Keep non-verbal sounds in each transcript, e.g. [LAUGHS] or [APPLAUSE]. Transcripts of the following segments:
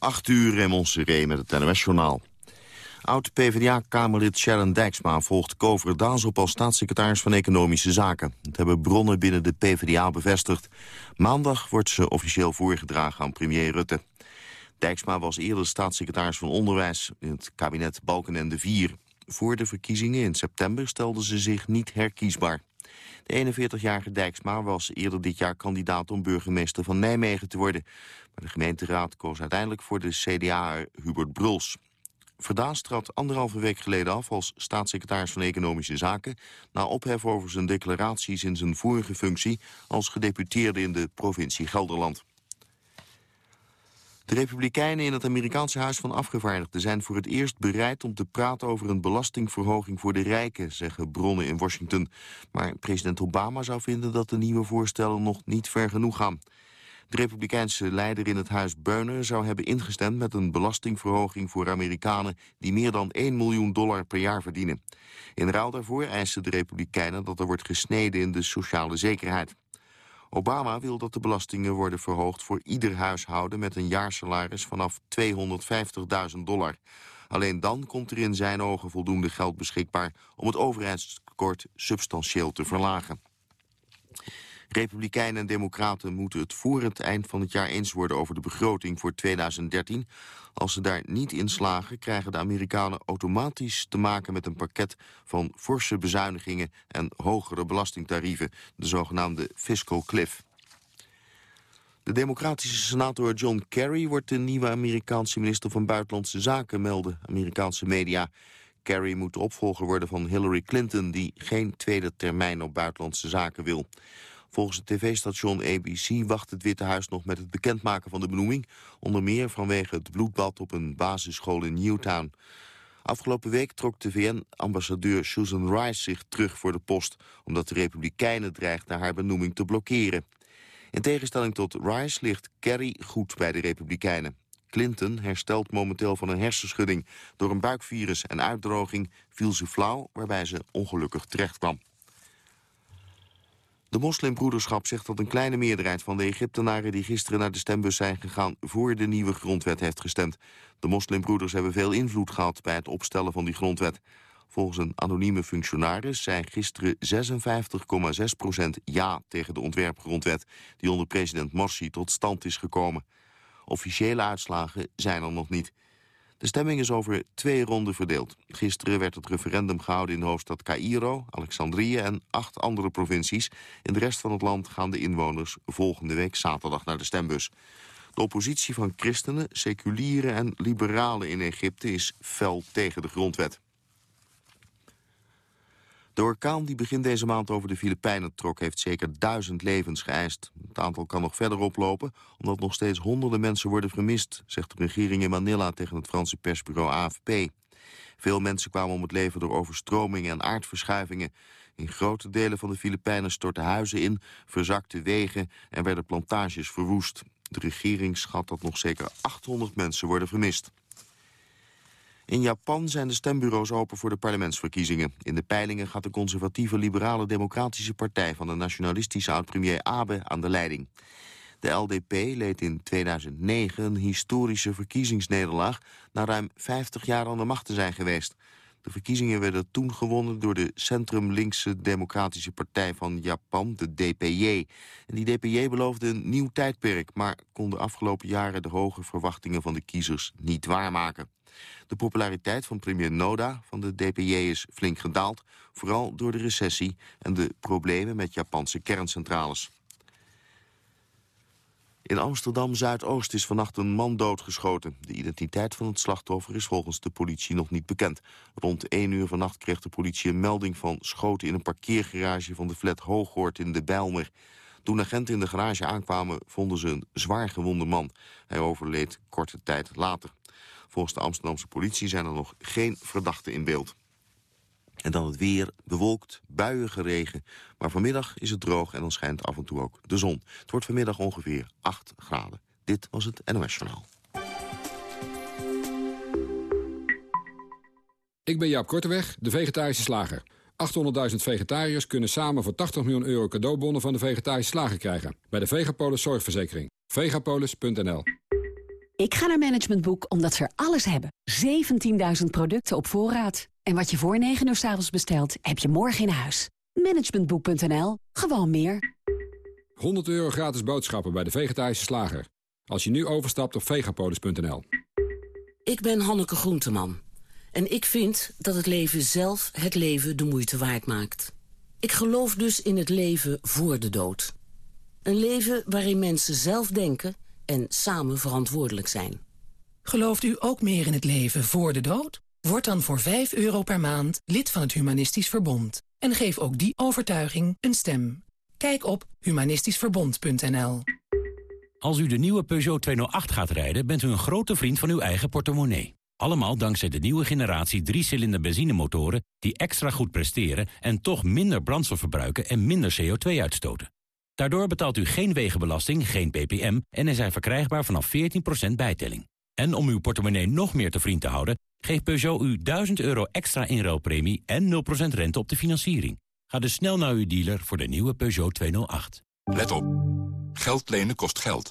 8 uur in Seré met het NOS-journaal. Oud-PVDA-kamerlid Sharon Dijksma volgt Kover Daas op als staatssecretaris van Economische Zaken. Dat hebben bronnen binnen de PvdA bevestigd. Maandag wordt ze officieel voorgedragen aan premier Rutte. Dijksma was eerder staatssecretaris van Onderwijs in het kabinet Balkenende 4. Voor de verkiezingen in september stelde ze zich niet herkiesbaar. De 41-jarige Dijksma was eerder dit jaar kandidaat om burgemeester van Nijmegen te worden. Maar de gemeenteraad koos uiteindelijk voor de CDA Hubert Bruls. Verdaas trad anderhalve week geleden af als staatssecretaris van Economische Zaken... na ophef over zijn declaraties in zijn vorige functie als gedeputeerde in de provincie Gelderland. De Republikeinen in het Amerikaanse Huis van Afgevaardigden zijn voor het eerst bereid om te praten over een belastingverhoging voor de rijken, zeggen bronnen in Washington. Maar president Obama zou vinden dat de nieuwe voorstellen nog niet ver genoeg gaan. De republikeinse leider in het huis Beuner zou hebben ingestemd met een belastingverhoging voor Amerikanen die meer dan 1 miljoen dollar per jaar verdienen. In ruil daarvoor eisen de republikeinen dat er wordt gesneden in de sociale zekerheid. Obama wil dat de belastingen worden verhoogd voor ieder huishouden met een jaarsalaris vanaf 250.000 dollar. Alleen dan komt er in zijn ogen voldoende geld beschikbaar om het overheidstekort substantieel te verlagen. Republikeinen en democraten moeten het voor het eind van het jaar eens worden over de begroting voor 2013. Als ze daar niet in slagen, krijgen de Amerikanen automatisch te maken met een pakket van forse bezuinigingen en hogere belastingtarieven, de zogenaamde fiscal cliff. De democratische senator John Kerry wordt de nieuwe Amerikaanse minister van Buitenlandse Zaken, melden Amerikaanse media. Kerry moet de opvolger worden van Hillary Clinton, die geen tweede termijn op buitenlandse zaken wil. Volgens het tv-station ABC wacht het Witte Huis nog met het bekendmaken van de benoeming. Onder meer vanwege het bloedbad op een basisschool in Newtown. Afgelopen week trok de VN-ambassadeur Susan Rice zich terug voor de post... omdat de Republikeinen dreigden haar benoeming te blokkeren. In tegenstelling tot Rice ligt Kerry goed bij de Republikeinen. Clinton herstelt momenteel van een hersenschudding. Door een buikvirus en uitdroging viel ze flauw, waarbij ze ongelukkig terecht kwam. De moslimbroederschap zegt dat een kleine meerderheid van de Egyptenaren... die gisteren naar de stembus zijn gegaan voor de nieuwe grondwet heeft gestemd. De moslimbroeders hebben veel invloed gehad bij het opstellen van die grondwet. Volgens een anonieme functionaris zei gisteren 56,6 procent ja tegen de ontwerpgrondwet... die onder president Morsi tot stand is gekomen. Officiële uitslagen zijn er nog niet... De stemming is over twee ronden verdeeld. Gisteren werd het referendum gehouden in de hoofdstad Cairo, Alexandrië en acht andere provincies. In de rest van het land gaan de inwoners volgende week zaterdag naar de stembus. De oppositie van christenen, seculieren en liberalen in Egypte is fel tegen de grondwet. De orkaan die begin deze maand over de Filipijnen trok... heeft zeker duizend levens geëist. Het aantal kan nog verder oplopen... omdat nog steeds honderden mensen worden vermist... zegt de regering in Manila tegen het Franse persbureau AFP. Veel mensen kwamen om het leven door overstromingen en aardverschuivingen. In grote delen van de Filipijnen stortten huizen in... verzakte wegen en werden plantages verwoest. De regering schat dat nog zeker 800 mensen worden vermist. In Japan zijn de stembureaus open voor de parlementsverkiezingen. In de peilingen gaat de conservatieve liberale democratische partij... van de nationalistische oud-premier Abe aan de leiding. De LDP leed in 2009 een historische verkiezingsnederlaag... na ruim 50 jaar aan de macht te zijn geweest. De verkiezingen werden toen gewonnen door de centrum-linkse democratische partij van Japan, de DPJ. En die DPJ beloofde een nieuw tijdperk, maar kon de afgelopen jaren de hoge verwachtingen van de kiezers niet waarmaken. De populariteit van premier Noda van de DPJ is flink gedaald... vooral door de recessie en de problemen met Japanse kerncentrales. In Amsterdam-Zuidoost is vannacht een man doodgeschoten. De identiteit van het slachtoffer is volgens de politie nog niet bekend. Rond 1 uur vannacht kreeg de politie een melding van schoten in een parkeergarage van de flat Hooghoort in de Bijlmer. Toen agenten in de garage aankwamen vonden ze een zwaar gewonde man. Hij overleed korte tijd later. Volgens de Amsterdamse politie zijn er nog geen verdachten in beeld. En dan het weer, bewolkt, buiige regen. Maar vanmiddag is het droog en dan schijnt af en toe ook de zon. Het wordt vanmiddag ongeveer 8 graden. Dit was het NOS Journaal. Ik ben Jaap Korteweg, de vegetarische slager. 800.000 vegetariërs kunnen samen voor 80 miljoen euro cadeaubonnen van de vegetarische slager krijgen. Bij de Vegapolis Zorgverzekering. Vegapolis.nl Ik ga naar Management Boek omdat ze er alles hebben. 17.000 producten op voorraad. En wat je voor 9 uur s avonds bestelt, heb je morgen in huis. Managementboek.nl. Gewoon meer. 100 euro gratis boodschappen bij de vegetarische slager. Als je nu overstapt op vegapolis.nl. Ik ben Hanneke Groenteman. En ik vind dat het leven zelf het leven de moeite waard maakt. Ik geloof dus in het leven voor de dood. Een leven waarin mensen zelf denken en samen verantwoordelijk zijn. Gelooft u ook meer in het leven voor de dood? Word dan voor 5 euro per maand lid van het Humanistisch Verbond. En geef ook die overtuiging een stem. Kijk op humanistischverbond.nl Als u de nieuwe Peugeot 208 gaat rijden, bent u een grote vriend van uw eigen portemonnee. Allemaal dankzij de nieuwe generatie 3-cilinder benzinemotoren... die extra goed presteren en toch minder brandstof verbruiken en minder CO2 uitstoten. Daardoor betaalt u geen wegenbelasting, geen ppm... en is hij verkrijgbaar vanaf 14% bijtelling. En om uw portemonnee nog meer te vriend te houden... geeft Peugeot u 1000 euro extra inruilpremie en 0% rente op de financiering. Ga dus snel naar uw dealer voor de nieuwe Peugeot 208. Let op. Geld lenen kost geld.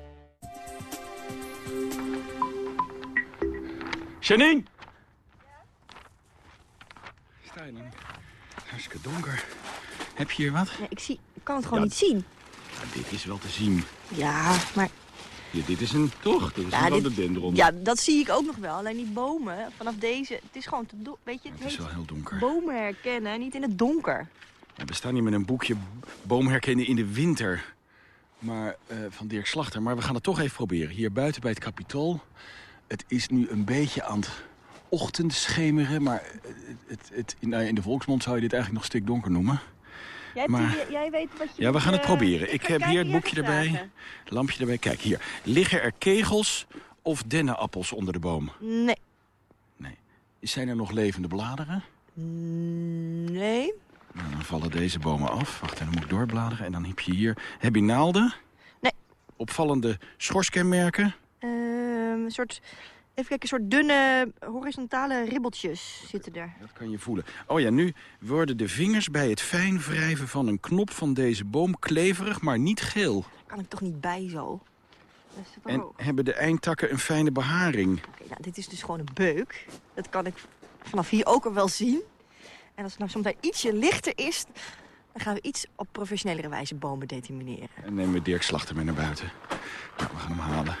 Janine! Sta je dan? Hartstikke donker. Heb je hier wat? Nee, ik, zie, ik kan het gewoon Ja. niet zien. Ja, dit is wel te zien. Ja, maar... Dit is een, toch? Dit is Ja, een rhododendron. Ja, dat zie ik ook nog wel. Alleen die bomen, vanaf deze... Het is gewoon te Weet je, het, Het is heet wel heel donker. bomen herkennen, niet in het donker. Ja, we staan hier met een boekje boom herkennen in de winter. Maar, eh, van Dirk Slachter. Maar we gaan het toch even proberen. Hier buiten bij het Capitool. Het is nu een beetje aan het ochtendschemeren. Maar het, het, het, nou, in de volksmond zou je dit eigenlijk nog stikdonker noemen. Jij, Maar- die- jij weet wat je Ja, we gaan het eh, proberen. Ik heb hier het boekje erbij. vragen. Lampje erbij. Kijk, hier. Liggen er kegels of dennenappels onder de boom? Nee. Nee. Zijn er nog levende bladeren? Nee. Nou, dan vallen deze bomen af. Wacht, en dan moet ik doorbladeren. En dan heb je hier... Heb je naalden? Nee. Opvallende schorskenmerken? Ehm, een soort... Even kijken, een soort dunne horizontale ribbeltjes zitten er. Dat kan je voelen. Oh ja, nu worden de vingers bij het fijn wrijven van een knop van deze boom kleverig, maar niet geel. Daar kan ik toch niet bij zo. En hebben de eindtakken een fijne beharing. Oké, nou, dit is dus gewoon een beuk. Dat kan ik vanaf hier ook al wel zien. En als het nou soms daar ietsje lichter is... dan gaan we iets op professionelere wijze bomen determineren. En nemen we Dirk Slachter mee naar buiten. Nou, we gaan hem halen.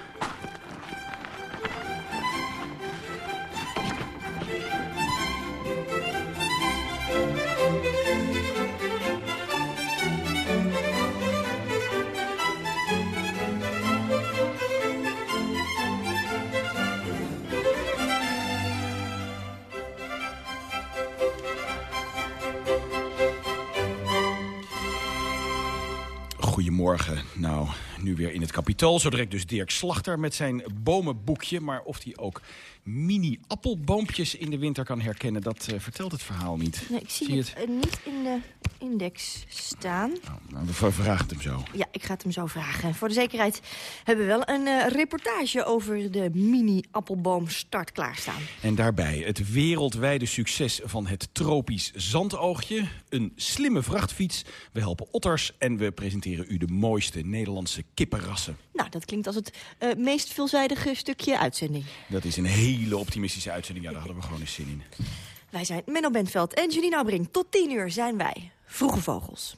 Goedemorgen. Nou, nu weer in het kapitool. Zo direct dus Dirk Slachter met zijn bomenboekje. Maar of hij ook mini-appelboompjes in de winter kan herkennen... dat eh, vertelt het verhaal niet. Nee, ik zie, het, eh, niet in de index staan. Nou, we vragen het hem zo. Ja, ik ga het hem zo vragen. En voor de zekerheid hebben we wel een eh, reportage over de mini-appelboomstart klaarstaan. En daarbij het wereldwijde succes van het tropisch zandoogje. Een slimme vrachtfiets. We helpen otters en we presenteren u de mooiste Nederlandse kippenrassen. Nou, dat klinkt als het meest veelzijdige stukje uitzending. Dat is een hele optimistische uitzending. Ja, daar hadden we gewoon eens zin in. Wij zijn Menno Bentveld en Janine Aubring. Tot 10 uur zijn wij Vroege Vogels.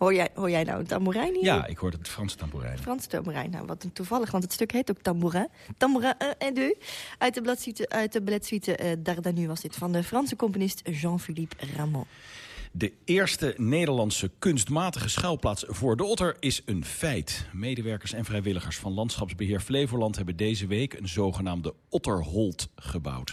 Hoor jij, hoor jij nou een tamboerijn hier? Ja, ik hoorde het Franse tamboerijn. Frans tamboerijn. Nou, wat een toevallig, want het stuk heet ook Tambourin. Tambourin 1 en 2. Uit de, bladsuite, uit de balletsuite uh, Dardanu was dit van de Franse componist Jean-Philippe Rameau. De eerste Nederlandse kunstmatige schuilplaats voor de otter is een feit. Medewerkers en vrijwilligers van Landschapsbeheer Flevoland... hebben deze week een zogenaamde otterhold gebouwd.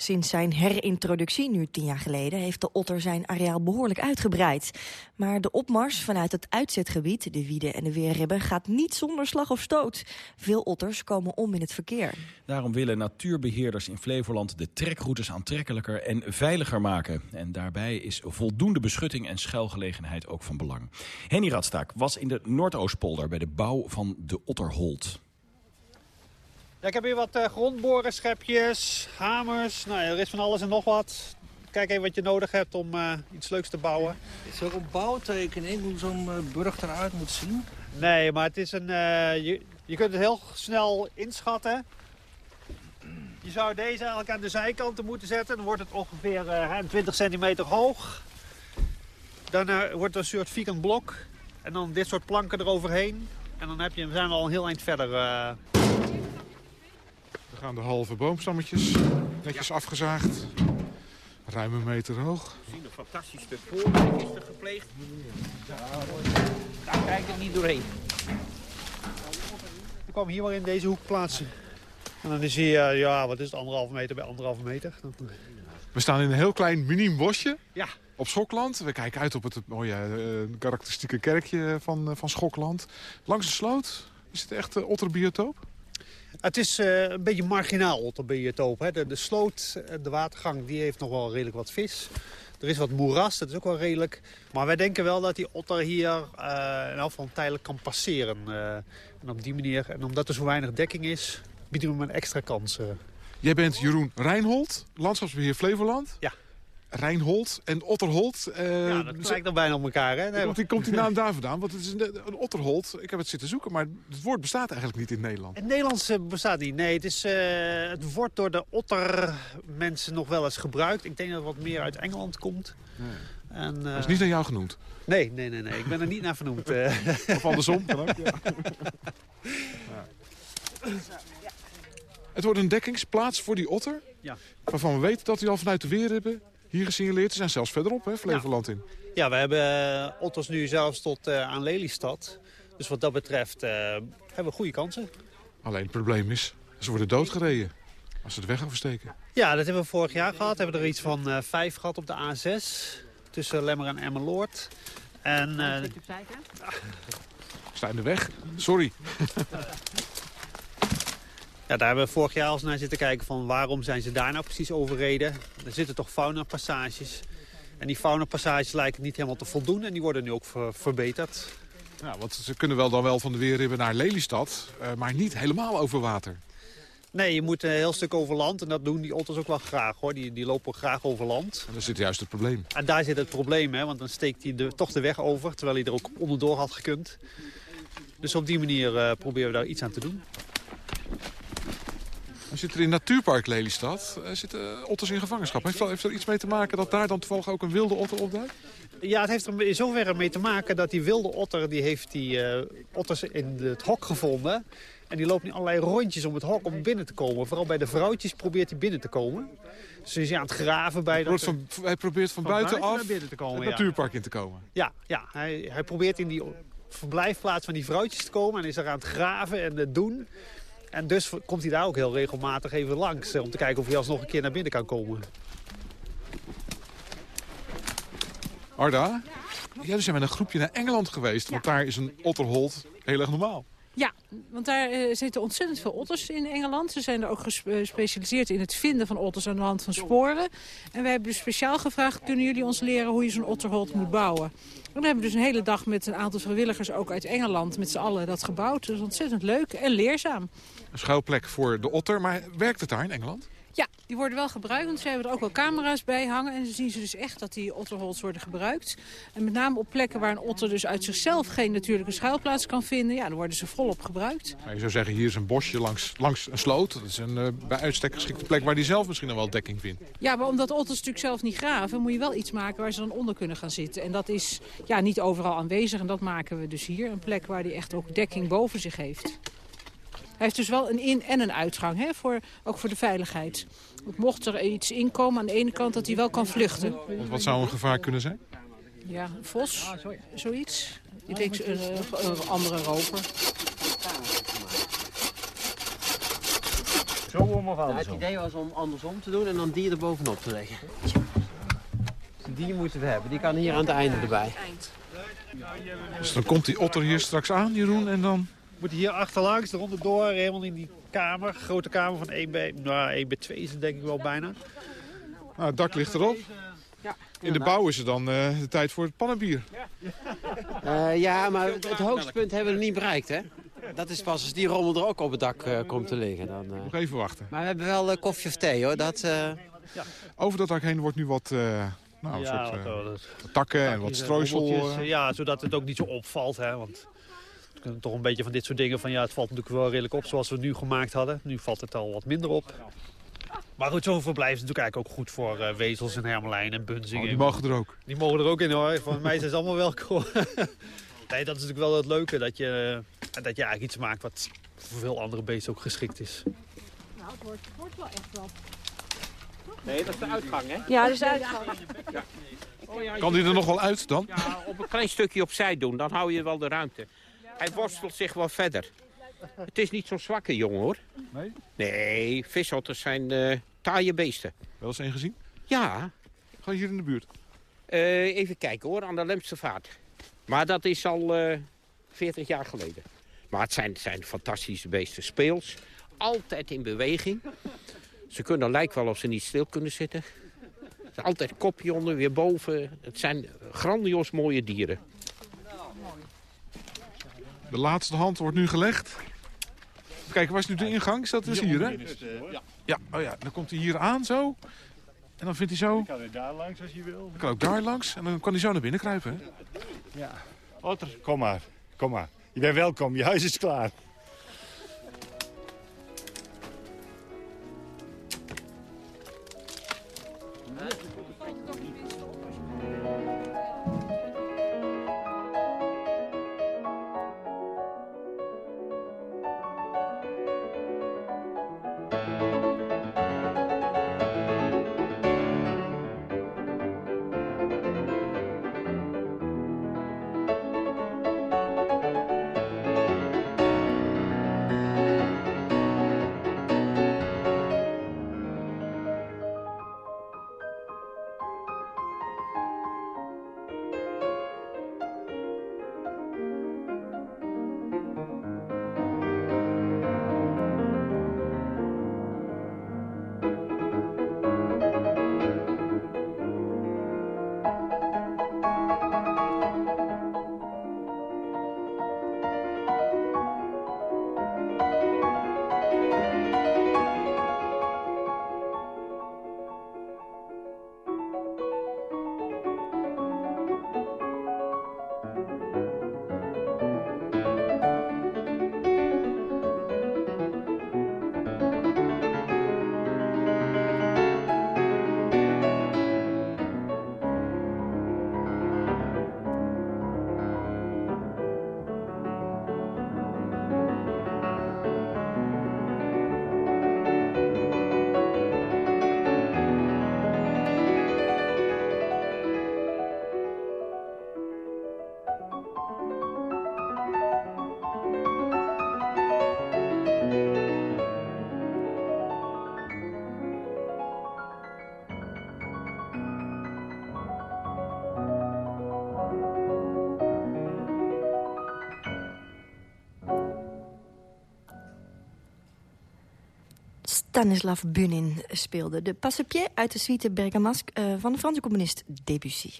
Sinds zijn herintroductie, nu tien jaar geleden, heeft de otter zijn areaal behoorlijk uitgebreid. Maar de opmars vanuit het uitzetgebied, de Wieden en de Weerribben, gaat niet zonder slag of stoot. Veel otters komen om in het verkeer. Daarom willen natuurbeheerders in Flevoland de trekroutes aantrekkelijker en veiliger maken. En daarbij is voldoende beschutting en schuilgelegenheid ook van belang. Henny Radstaak was in de Noordoostpolder bij de bouw van de Otterhold. Ja, ik heb hier wat uh, grondboren, schepjes, hamers. Nou, er is van alles en nog wat. Kijk even wat je nodig hebt om uh, iets leuks te bouwen. Is er ook een bouwtekening hoe zo'n uh, burg eruit moet zien? Nee, maar het is een, je, je kunt het heel snel inschatten. Je zou deze eigenlijk aan de zijkanten moeten zetten. Dan wordt het ongeveer 20 centimeter hoog. Dan wordt er een soort vierkant blok. En dan dit soort planken eroverheen. En dan heb je, we zijn al een heel eind verder gaan de halve boomstammetjes netjes afgezaagd. Ruim een meter hoog. We zien een fantastisch stuk voor. is er gepleegd. Daar kijk ik niet doorheen. Ik kwam hier maar in deze hoek plaatsen. En dan zie je, ja, wat is het, anderhalve meter bij anderhalve meter. We staan in een heel klein miniem bosje. Ja. Op Schokland. We kijken uit op het mooie uh, karakteristieke kerkje van, uh, van Schokland. Langs de sloot. Is het echt uh, otterbiotoop? Het is uh, een beetje marginaal otterbiotoop. Hè. De, de sloot, de watergang, die heeft nog wel redelijk wat vis. Er is wat moeras, dat is ook wel redelijk. Maar wij denken wel dat die otter hier uh, in elk geval tijdelijk kan passeren. Uh, en op die manier, en omdat er zo weinig dekking is, bieden we hem een extra kans. Jij bent Jeroen Rijnhold, landschapsbeheer Flevoland. Ja. Rijnhold en Otterhold. Uh, ja, dat lijkt dan bijna op elkaar. Hè? Nee, komt, die, komt die naam daar vandaan? Want het is een, een, Otterhold. Ik heb het zitten zoeken, maar het woord bestaat eigenlijk niet in Nederland. Het Nederlands bestaat niet. Nee, het, is, uh, het wordt door de ottermensen nog wel eens gebruikt. Ik denk dat het wat meer uit Engeland komt. Ja. En, uh, dat is niet naar jou genoemd? Nee, nee, nee. nee. Ik ben er niet naar vernoemd. [LAUGHS] of andersom, kan ook. [LAUGHS] Ja. Het wordt een dekkingsplaats voor die otter. Ja. Waarvan we weten dat hij al vanuit de weerribben hier gesignaleerd. Ze zijn zelfs verderop, hè, Flevoland in. Ja, we hebben uh, otters nu zelfs tot uh, aan Lelystad. Dus wat dat betreft uh, hebben we goede kansen. Alleen het probleem is, ze worden doodgereden als ze de weg oversteken. Ja, dat hebben we vorig jaar gehad. We hebben er iets van vijf gehad op de A6 tussen Lemmer en Emmeloord. En, uh, Ik sta in de weg, sorry. [LAUGHS] Ja, daar hebben we vorig jaar al eens naar zitten kijken van waarom zijn ze daar nou precies overreden. Er zitten toch faunapassages. En die faunapassages lijken niet helemaal te voldoen en die worden nu ook ver verbeterd. Ja, want ze kunnen wel dan wel van de Weerribben naar Lelystad, uh, maar niet helemaal over water. Nee, je moet een heel stuk over land en dat doen die otters ook wel graag hoor. Die, die lopen graag over land. En daar zit juist het probleem. En daar zit het probleem, hè, want dan steekt hij de, toch de weg over, terwijl hij er ook onderdoor had gekund. Dus op die manier uh, proberen we daar iets aan te doen. We zitten in Natuurpark Lelystad. Er zitten otters in gevangenschap. Heeft, heeft er iets mee te maken dat daar dan toevallig ook een wilde otter opduikt? Ja, het heeft er in zoverre mee te maken dat die wilde otter... die heeft die uh, otters in het hok gevonden. En die loopt nu allerlei rondjes om het hok om binnen te komen. Vooral bij de vrouwtjes probeert hij binnen te komen. Dus hij is aan het graven bij dat... Van, hij probeert van, van buitenaf buiten binnen te komen, het natuurpark in te komen. Ja, ja hij, hij probeert in die verblijfplaats van die vrouwtjes te komen. En is er aan het graven en het doen... En dus komt hij daar ook heel regelmatig even langs... om te kijken of hij alsnog een keer naar binnen kan komen. Arda, Jullie zijn met een groepje naar Engeland geweest, want daar is een otterholt heel erg normaal. Ja, want daar uh, zitten ontzettend veel otters in Engeland. Ze zijn er ook gespecialiseerd in het vinden van otters aan de hand van sporen. En wij hebben dus speciaal gevraagd, kunnen jullie ons leren hoe je zo'n otterholt moet bouwen? En dan hebben we dus een hele dag met een aantal vrijwilligers ook uit Engeland met z'n allen dat gebouwd. Dat is ontzettend leuk en leerzaam. Een schuilplek voor de otter, maar werkt het daar in Engeland? Ja, die worden wel gebruikt, want ze hebben er ook wel camera's bij hangen. En dan zien ze dus echt dat die otterhols worden gebruikt. En met name op plekken waar een otter dus uit zichzelf geen natuurlijke schuilplaats kan vinden... ja, dan worden ze volop gebruikt. je zou zeggen, hier is een bosje langs, langs een sloot. Dat is een uh, bij uitstek geschikte plek waar die zelf misschien nog wel dekking vindt. Ja, maar omdat otters natuurlijk zelf niet graven... moet je wel iets maken waar ze dan onder kunnen gaan zitten. En dat is ja, niet overal aanwezig en dat maken we dus hier. Een plek waar die echt ook dekking boven zich heeft. Hij heeft dus wel een in- en een uitgang, hè, voor, ook voor de veiligheid. mocht er iets inkomen aan de ene kant, dat hij wel kan vluchten. Want wat zou een gevaar kunnen zijn? Ja, een vos, zoiets. Ik denk een, een andere rover. Zo om of andersom? het idee was om andersom te doen en dan die er bovenop te leggen. Die moeten we hebben, die kan hier aan het einde erbij. Dus dan komt die otter hier straks aan, Jeroen, en dan moet hier achterlangs, eronder door, helemaal in die kamer. Grote kamer van 1B, nou 1B2 is het denk ik wel bijna. Nou, het dak ligt erop. In de bouw is het dan uh, de tijd voor het pannenbier. Uh, ja, maar het, hoogste punt hebben we nog niet bereikt, hè? Dat is pas als die rommel er ook op het dak uh, komt te liggen. Dan, Nog even wachten. Maar we hebben wel koffie of thee, hoor. Dat. Over dat dak heen wordt nu wat... Nou, ja, soort, wat, takken en wat strooisel. ja, zodat het ook niet zo opvalt. Hè, want toch een beetje van dit soort dingen van ja, het valt natuurlijk wel redelijk op zoals we het nu gemaakt hadden. Nu valt het al wat minder op. Maar goed, zo'n verblijf is natuurlijk eigenlijk ook goed voor uh, wezels en hermelijn en bunzingen. Oh, die mogen er ook? Die mogen er ook in hoor. Van mij zijn ze allemaal welkom. [LAUGHS] nee, dat is natuurlijk wel het leuke, dat je, dat je eigenlijk iets maakt wat voor veel andere beesten ook geschikt is. Nou, het wordt, het wordt wel echt wat. Nee, dat is de uitgang hè? Ja, dat is de uitgang. Ja. Oh, ja, kan die er nog wel uit dan? Ja, op een klein stukje opzij doen, dan hou je wel de ruimte. Hij worstelt zich wel verder. Het is niet zo'n zwakke jongen, hoor. Nee? Nee, visotters zijn uh, taaie beesten. Wel eens een gezien? Ja. Gewoon hier in de buurt? Uh, even kijken, hoor, aan de Lemstervaart. Maar dat is al uh, eh, 40 jaar geleden. Maar het zijn, zijn fantastische beesten. Speels, altijd in beweging. Ze kunnen lijken wel of ze niet stil kunnen zitten. Altijd kopje onder, weer boven. Het zijn grandioos mooie dieren. De laatste hand wordt nu gelegd. Kijk, waar is nu de ingang? Is dat dus hier, hè? Ja. ja. Oh ja, dan komt hij hier aan zo. En dan vindt hij zo... Dan kan hij daar langs als je wil. Dan kan ook daar langs. En dan kan hij zo naar binnen kruipen, hè? Ja. Otter, kom maar. Kom maar. Je bent welkom. Je huis is klaar. Stanislav Bunin speelde. De passepied uit de suite Bergamasque uh, van de Franse componist Debussy.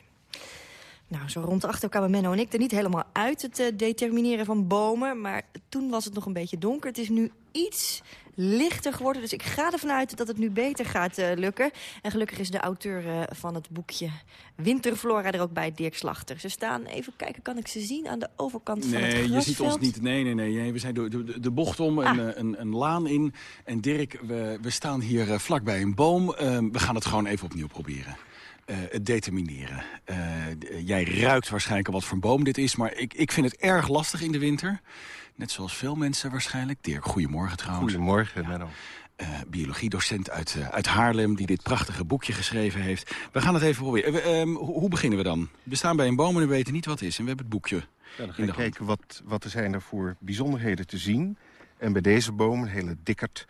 Nou, zo rond de achter kwamen Menno en ik er niet helemaal uit... het uh, determineren van bomen, maar toen was het nog een beetje donker. Het is nu iets lichter geworden, dus ik ga ervan uit dat het nu beter gaat uh, lukken. En gelukkig is de auteur uh, van het boekje Winterflora er ook bij, Dirk Slachter. Ze staan, even kijken, kan ik ze zien aan de overkant nee, van het grasveld? Nee, je ziet ons niet. Nee, nee, nee. nee we zijn de, de, de bocht om, ah. een, een, een, laan in. En Dirk, we, we staan hier uh, vlakbij een boom. we gaan het gewoon even opnieuw proberen. Uh, het determineren. Uh, jij ruikt waarschijnlijk al wat voor een boom dit is... maar ik, ik vind het erg lastig in de winter. Net zoals veel mensen waarschijnlijk. Dirk, goedemorgen trouwens. Goedemorgen, Menno. Uh, biologiedocent uit, uit Haarlem die dit prachtige boekje geschreven heeft. We gaan het even proberen. Um, hoe beginnen we dan? We staan bij een boom en we weten niet wat het is. En we hebben het boekje ja, Dan gaan we kijken wat, wat er zijn er voor bijzonderheden te zien. En bij deze boom, een hele dikkerd,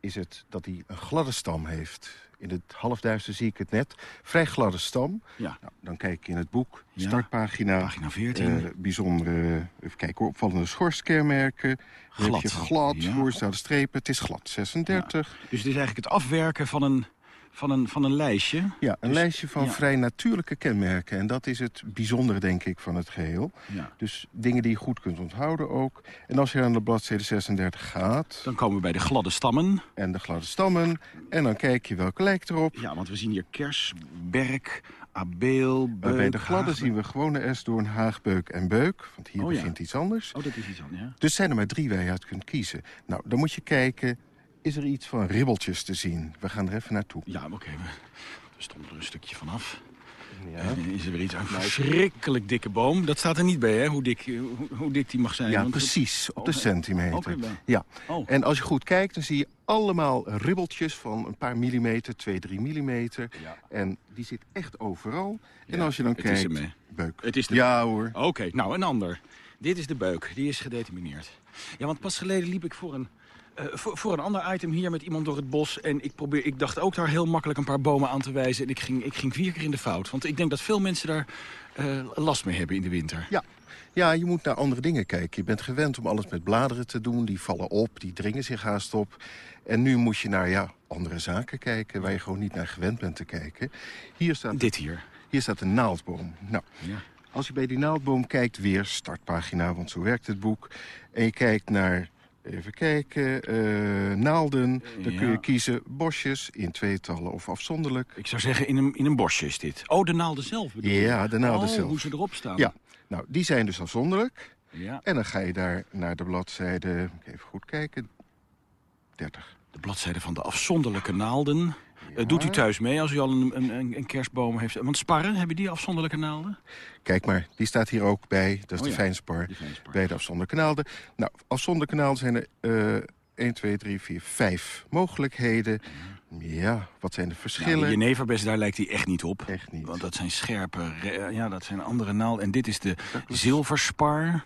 is het dat hij een gladde stam heeft in het halfduister zie ik het net. Vrij gladde stam. Ja. Nou, dan kijk ik in het boek, startpagina. Pagina 14. Uh, bijzondere, even kijken, opvallende schorstkenmerken. Glad. Glad, ja. strepen. Het is glad, 36. Ja. Dus het is eigenlijk het afwerken van een, van een, van een lijstje. Ja, een dus, lijstje van ja. vrij natuurlijke kenmerken. En dat is het bijzondere, denk ik, van het geheel. Ja. Dus dingen die je goed kunt onthouden ook. En als je aan de bladzijde 36 gaat... Dan komen we bij de gladde stammen. En de gladde stammen. En dan kijk je welke lijkt erop. Ja, want we zien hier kers, berk, abeel, beuk, Maar bij de gladde haagbeuk. zien we gewone esdoorn, haagbeuk en beuk. Want hier Oh, ja. begint iets anders. Oh, dat is iets anders, ja. Dus zijn er maar drie waar je uit kunt kiezen. Nou, dan moet je kijken, is er iets van ribbeltjes te zien? We gaan er even naartoe. Ja, oké. Okay. We stonden er een stukje vanaf. Ja. En is er weer iets een verschrikkelijk dikke boom. Dat staat er niet bij, hè? Hoe dik, hoe, hoe dik die mag zijn. Ja, Want- precies, op de Oh, centimeter. Ja, Oh. en als je goed kijkt, dan zie je allemaal ribbeltjes van een paar millimeter, 2, 3 millimeter. En die zit echt overal. En Ja, als je dan het is kijkt... beuk. Het is de... Ja hoor. Oké, nou een ander. Dit is de beuk, die is gedetermineerd. Ja, want pas geleden liep ik voor een, eh, voor, voor een ander item hier met iemand door het bos. En ik, probeer, ik dacht ook daar heel makkelijk een paar bomen aan te wijzen. En ik ging, ik ging vier keer in de fout. Want ik denk dat veel mensen daar eh, last mee hebben in de winter. Ja. Ja, je moet naar andere dingen kijken. Je bent gewend om alles met bladeren te doen. Die vallen op, die dringen zich haast op. En nu moet je naar ja, andere zaken kijken... waar je gewoon niet naar gewend bent te kijken. Hier staat, Dit hier. Hier staat een naaldboom. Nou, Ja. als je bij die naaldboom kijkt, weer startpagina, want zo werkt het boek. En je kijkt naar, even kijken, eh, naalden. Dan kun je kiezen bosjes in tweetallen of afzonderlijk. Ik zou zeggen, in een, in een bosje is dit. Oh, de naalden zelf bedoel je? Ja, de naalden oh, zelf. hoe ze erop staan. Ja, nou, die zijn dus afzonderlijk. Ja. En dan ga je daar naar de bladzijde, even goed kijken, 30. De bladzijde van de afzonderlijke naalden. Eh, doet u thuis mee als u al een, een, een kerstboom heeft? Want sparren, hebben die afzonderlijke naalden? Kijk maar, die staat hier ook bij. Dat is Oh de ja, fijnspar, bij de afzonderlijke naalden. Nou, afzonderlijke naalden zijn er eh 1, 2, 3, 4, 5 mogelijkheden. Ja, wat zijn de Nou, verschillen? de jeneverbes, daar lijkt hij echt niet op. Echt niet. Want dat zijn scherpe, ja, dat zijn andere naalden. En dit is de zilverspar.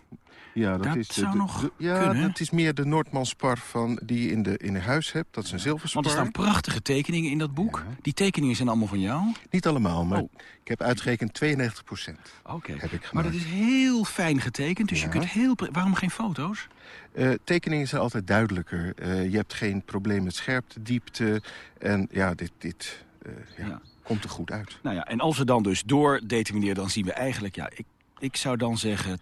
Ja, dat, Dat is de, zou de- nog de- ja, kunnen. dat is meer de Noordmanspar van die je in, de, in huis hebt. Dat is een zilverspar. Want er staan prachtige tekeningen in dat boek. Die tekeningen zijn allemaal van jou. Niet allemaal, maar Oh. ik heb uitgerekend 92 procent. Oké. Heb ik Maar dat is heel fijn getekend, dus je kunt heel... Waarom geen foto's? Eh, tekeningen zijn altijd duidelijker. Eh, je hebt geen probleem met scherpte, diepte. En ja, dit, dit eh, ja, Ja. komt er goed uit. Nou ja, en als we dan dus doordetermineren, dan zien we eigenlijk... Ja, ik, ik zou dan zeggen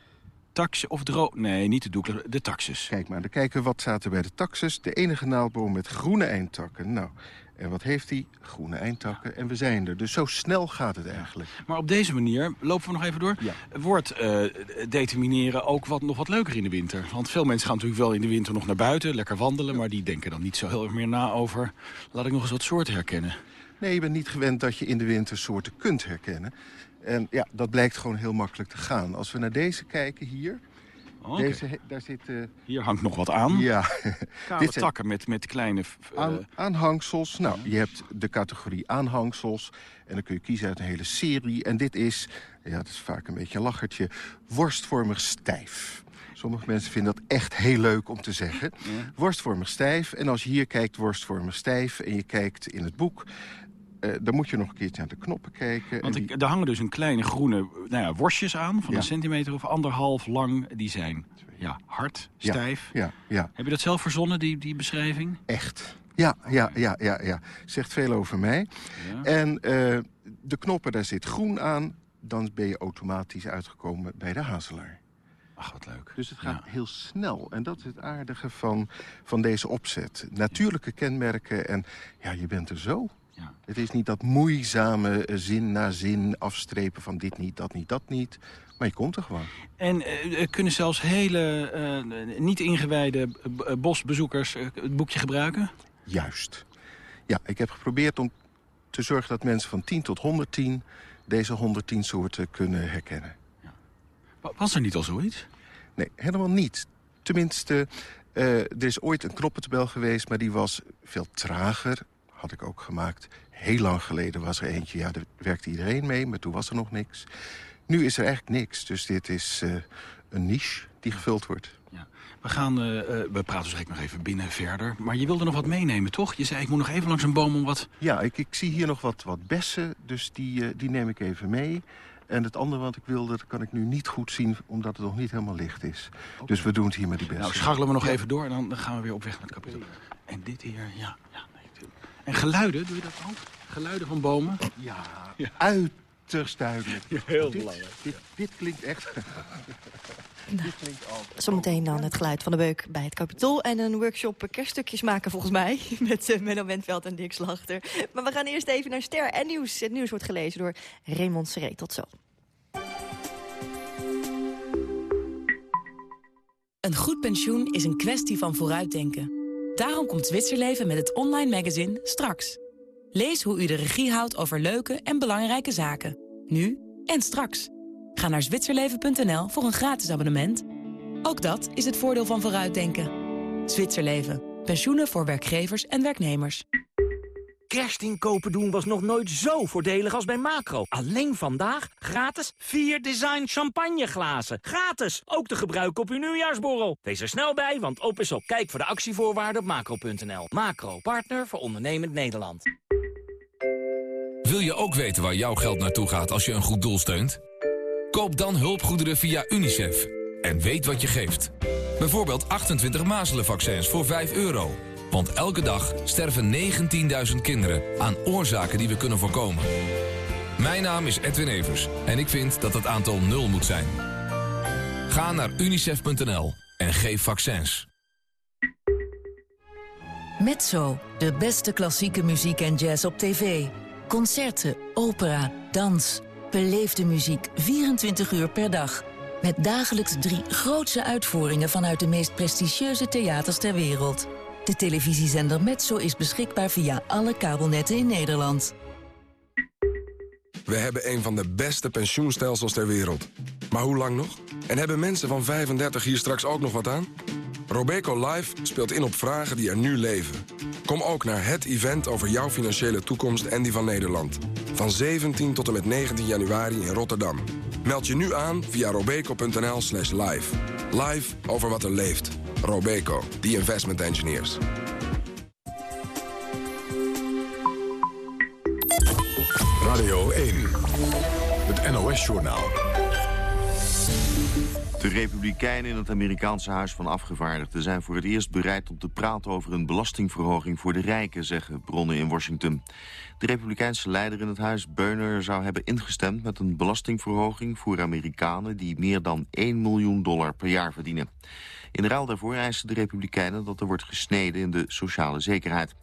tax of dro... Nee, niet de doekler, de taxus. Kijk maar, dan kijken we wat staat er bij de taxus. De enige naaldboom met groene eindtakken. Nou, en wat heeft die? Groene eindtakken. En we zijn er. Dus zo snel gaat het eigenlijk. Maar op deze manier, lopen we nog even door... Ja. wordt eh, determineren ook wat, nog wat leuker in de winter. Want veel mensen gaan natuurlijk wel in de winter nog naar buiten, lekker wandelen... maar die denken dan niet zo heel erg meer na over... laat ik nog eens wat soorten herkennen. Nee, je bent niet gewend dat je in de winter soorten kunt herkennen. En ja, dat blijkt gewoon heel makkelijk te gaan. Als we naar deze kijken hier... Oké. Deze, daar zit... eh, Hier hangt nog wat aan. ja, [LAUGHS] [LAUGHS] dit zijn takken met, met kleine... eh, aan, aanhangsels. Nou, je hebt de categorie aanhangsels. En dan kun je kiezen uit een hele serie. En dit is, ja, dat is vaak een beetje een lachertje... worstvormig stijf. Sommige mensen vinden dat echt heel leuk om te zeggen. Worstvormig stijf. En als je hier kijkt, worstvormig stijf... en je kijkt in het boek... eh, dan moet je nog een keertje naar de knoppen kijken. Want ik, daar hangen dus een kleine groene nou ja, worstjes aan... van Ja. een centimeter of anderhalf lang. Die zijn ja, hard, stijf. Ja, ja, Heb je dat zelf verzonnen, die, die beschrijving? echt. Ja, ja, ja, ja, ja. Zegt veel over mij. En uh, de knoppen, daar zit groen aan. Dan ben je automatisch uitgekomen bij de hazelaar. Ach, wat leuk. Dus het gaat heel snel. En dat is het aardige van, van deze opzet. Natuurlijke kenmerken en ja, je bent er zo. Ja. Het is niet dat moeizame eh, zin na zin afstrepen van dit niet, dat niet, dat niet. Maar je komt er gewoon. En uh, kunnen zelfs hele uh, niet ingewijde bosbezoekers het boekje gebruiken? Juist. Ja, ik heb geprobeerd om te zorgen dat mensen van 10 tot 110... deze 110 soorten kunnen herkennen. Ja. Was er niet al zoiets? Nee, helemaal niet. Tenminste, uh, er is ooit een knoppentabel geweest... maar die was veel trager, had ik ook gemaakt. Heel lang geleden was er eentje, ja, daar werkte iedereen mee... maar toen was er nog niks. Nu is er eigenlijk niks, dus dit is uh, een niche die gevuld wordt. Ja. We, gaan, uh, we praten dus nog even binnen verder. Maar je wilde nog wat meenemen, toch? Je zei, ik moet nog even langs een boom om wat... Ja, ik, ik zie hier nog wat, wat bessen, dus die, uh, die neem ik even mee. En het andere wat ik wilde, dat kan ik nu niet goed zien... omdat het nog niet helemaal licht is. Okay. Dus we doen het hier met die bessen. Nou, schakelen we nog ja. even door en dan, dan gaan we weer op weg met het kapitaal. En dit hier, ja. ja en geluiden, doe je dat ook? Geluiden van bomen? Ja, ja. uiterst duidelijk. Ja, heel belangrijk. Dit, dit klinkt echt... [LAUGHS] Nou, zometeen dan het geluid van de beuk bij het Capitool... en een workshop kerststukjes maken volgens mij... [LAUGHS] met uh, Menno Wentveld en Dick Slachter. Maar we gaan eerst even naar Ster en Nieuws. Het nieuws wordt gelezen door Raymond Seré. Tot zo. Een goed pensioen is een kwestie van vooruitdenken. Daarom komt Zwitserleven met het online magazine Straks. Lees hoe u de regie houdt over leuke en belangrijke zaken. Nu en straks. Ga naar zwitserleven.nl voor een gratis abonnement. Ook dat is het voordeel van vooruitdenken. Zwitserleven. Pensioenen voor werkgevers en werknemers. Kerstinkopen doen was nog nooit zo voordelig als bij Macro. Alleen vandaag gratis 4 design champagneglazen. Gratis, ook te gebruiken op uw nieuwjaarsborrel. Wees er snel bij, want op is op. Kijk voor de actievoorwaarden op macro.nl. Macro, partner voor ondernemend Nederland. Wil je ook weten waar jouw geld naartoe gaat als je een goed doel steunt? Koop dan hulpgoederen via UNICEF. En weet wat je geeft. Bijvoorbeeld 28 mazelenvaccins voor 5 euro. Want elke dag sterven 19.000 kinderen aan oorzaken die we kunnen voorkomen. Mijn naam is Edwin Evers en ik vind dat het aantal nul moet zijn. Ga naar unicef.nl en geef vaccins. Mezzo, de beste klassieke muziek en jazz op tv. Concerten, opera, dans... Beleefde muziek 24 uur per dag. Met dagelijks drie grootse uitvoeringen vanuit de meest prestigieuze theaters ter wereld. De televisiezender Metso is beschikbaar via alle kabelnetten in Nederland. We hebben een van de beste pensioenstelsels ter wereld. Maar hoe lang nog? En hebben mensen van 35 hier straks ook nog wat aan? Robeco Live speelt in op vragen die er nu leven. Kom ook naar het event over jouw financiële toekomst en die van Nederland. Van 17 tot en met 19 januari in Rotterdam. Meld je nu aan via robeco.nl slash live. Live over wat er leeft. Robeco, the investment engineers. Radio 1, het NOS-journaal. De Republikeinen in het Amerikaanse Huis van Afgevaardigden zijn voor het eerst bereid om te praten over een belastingverhoging voor de rijken, zeggen bronnen in Washington. De Republikeinse leider in het huis, Beuner, zou hebben ingestemd met een belastingverhoging voor Amerikanen die meer dan 1 miljoen dollar per jaar verdienen. In ruil daarvoor eisen de Republikeinen dat er wordt gesneden in de sociale zekerheid.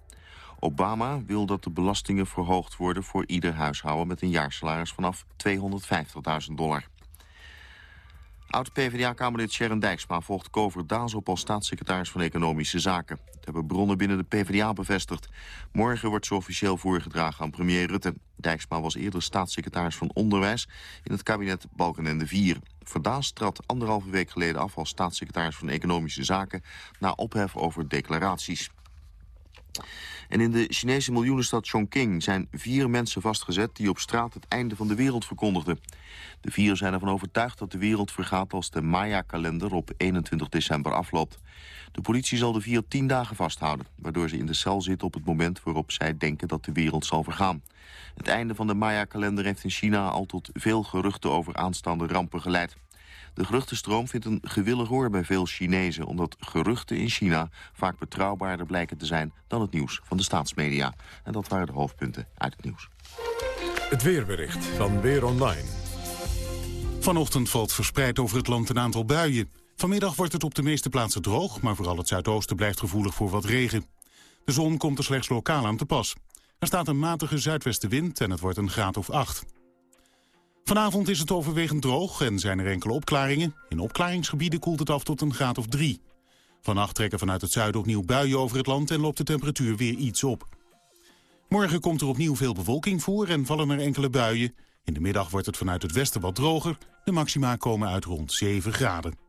Obama wil dat de belastingen verhoogd worden voor ieder huishouden met een jaarsalaris vanaf 250.000 dollar. Oud-PVDA-kamerlid Sharon Dijksma volgt Kover Daas op als staatssecretaris van Economische Zaken. Dat hebben bronnen binnen de PvdA bevestigd. Morgen wordt ze officieel voorgedragen aan premier Rutte. Dijksma was eerder staatssecretaris van Onderwijs in het kabinet Balkenende 4. Verdaas trad anderhalve week geleden af als staatssecretaris van Economische Zaken... na ophef over declaraties. En in de Chinese miljoenenstad Chongqing zijn vier mensen vastgezet... die op straat het einde van de wereld verkondigden. De vier zijn ervan overtuigd dat de wereld vergaat als de Maya-kalender op 21 december afloopt. De politie zal de vier tien dagen vasthouden, waardoor ze in de cel zitten op het moment waarop zij denken dat de wereld zal vergaan. Het einde van de Maya-kalender heeft in China al tot veel geruchten over aanstaande rampen geleid. De geruchtenstroom vindt een gewillig hoor bij veel Chinezen... omdat geruchten in China vaak betrouwbaarder blijken te zijn... dan het nieuws van de staatsmedia. En dat waren de hoofdpunten uit het nieuws. Het weerbericht van Weer Online. Vanochtend valt verspreid over het land een aantal buien. Vanmiddag wordt het op de meeste plaatsen droog... maar vooral het zuidoosten blijft gevoelig voor wat regen. De zon komt er slechts lokaal aan te pas. Er staat een matige zuidwestenwind en het wordt een graad of 8. Vanavond is het overwegend droog en zijn er enkele opklaringen. In opklaringsgebieden koelt het af tot een graad of 3. Vannacht trekken vanuit het zuiden opnieuw buien over het land... en loopt de temperatuur weer iets op. Morgen komt er opnieuw veel bewolking voor en vallen er enkele buien. In de middag wordt het vanuit het westen wat droger. De maxima komen uit rond 7 graden.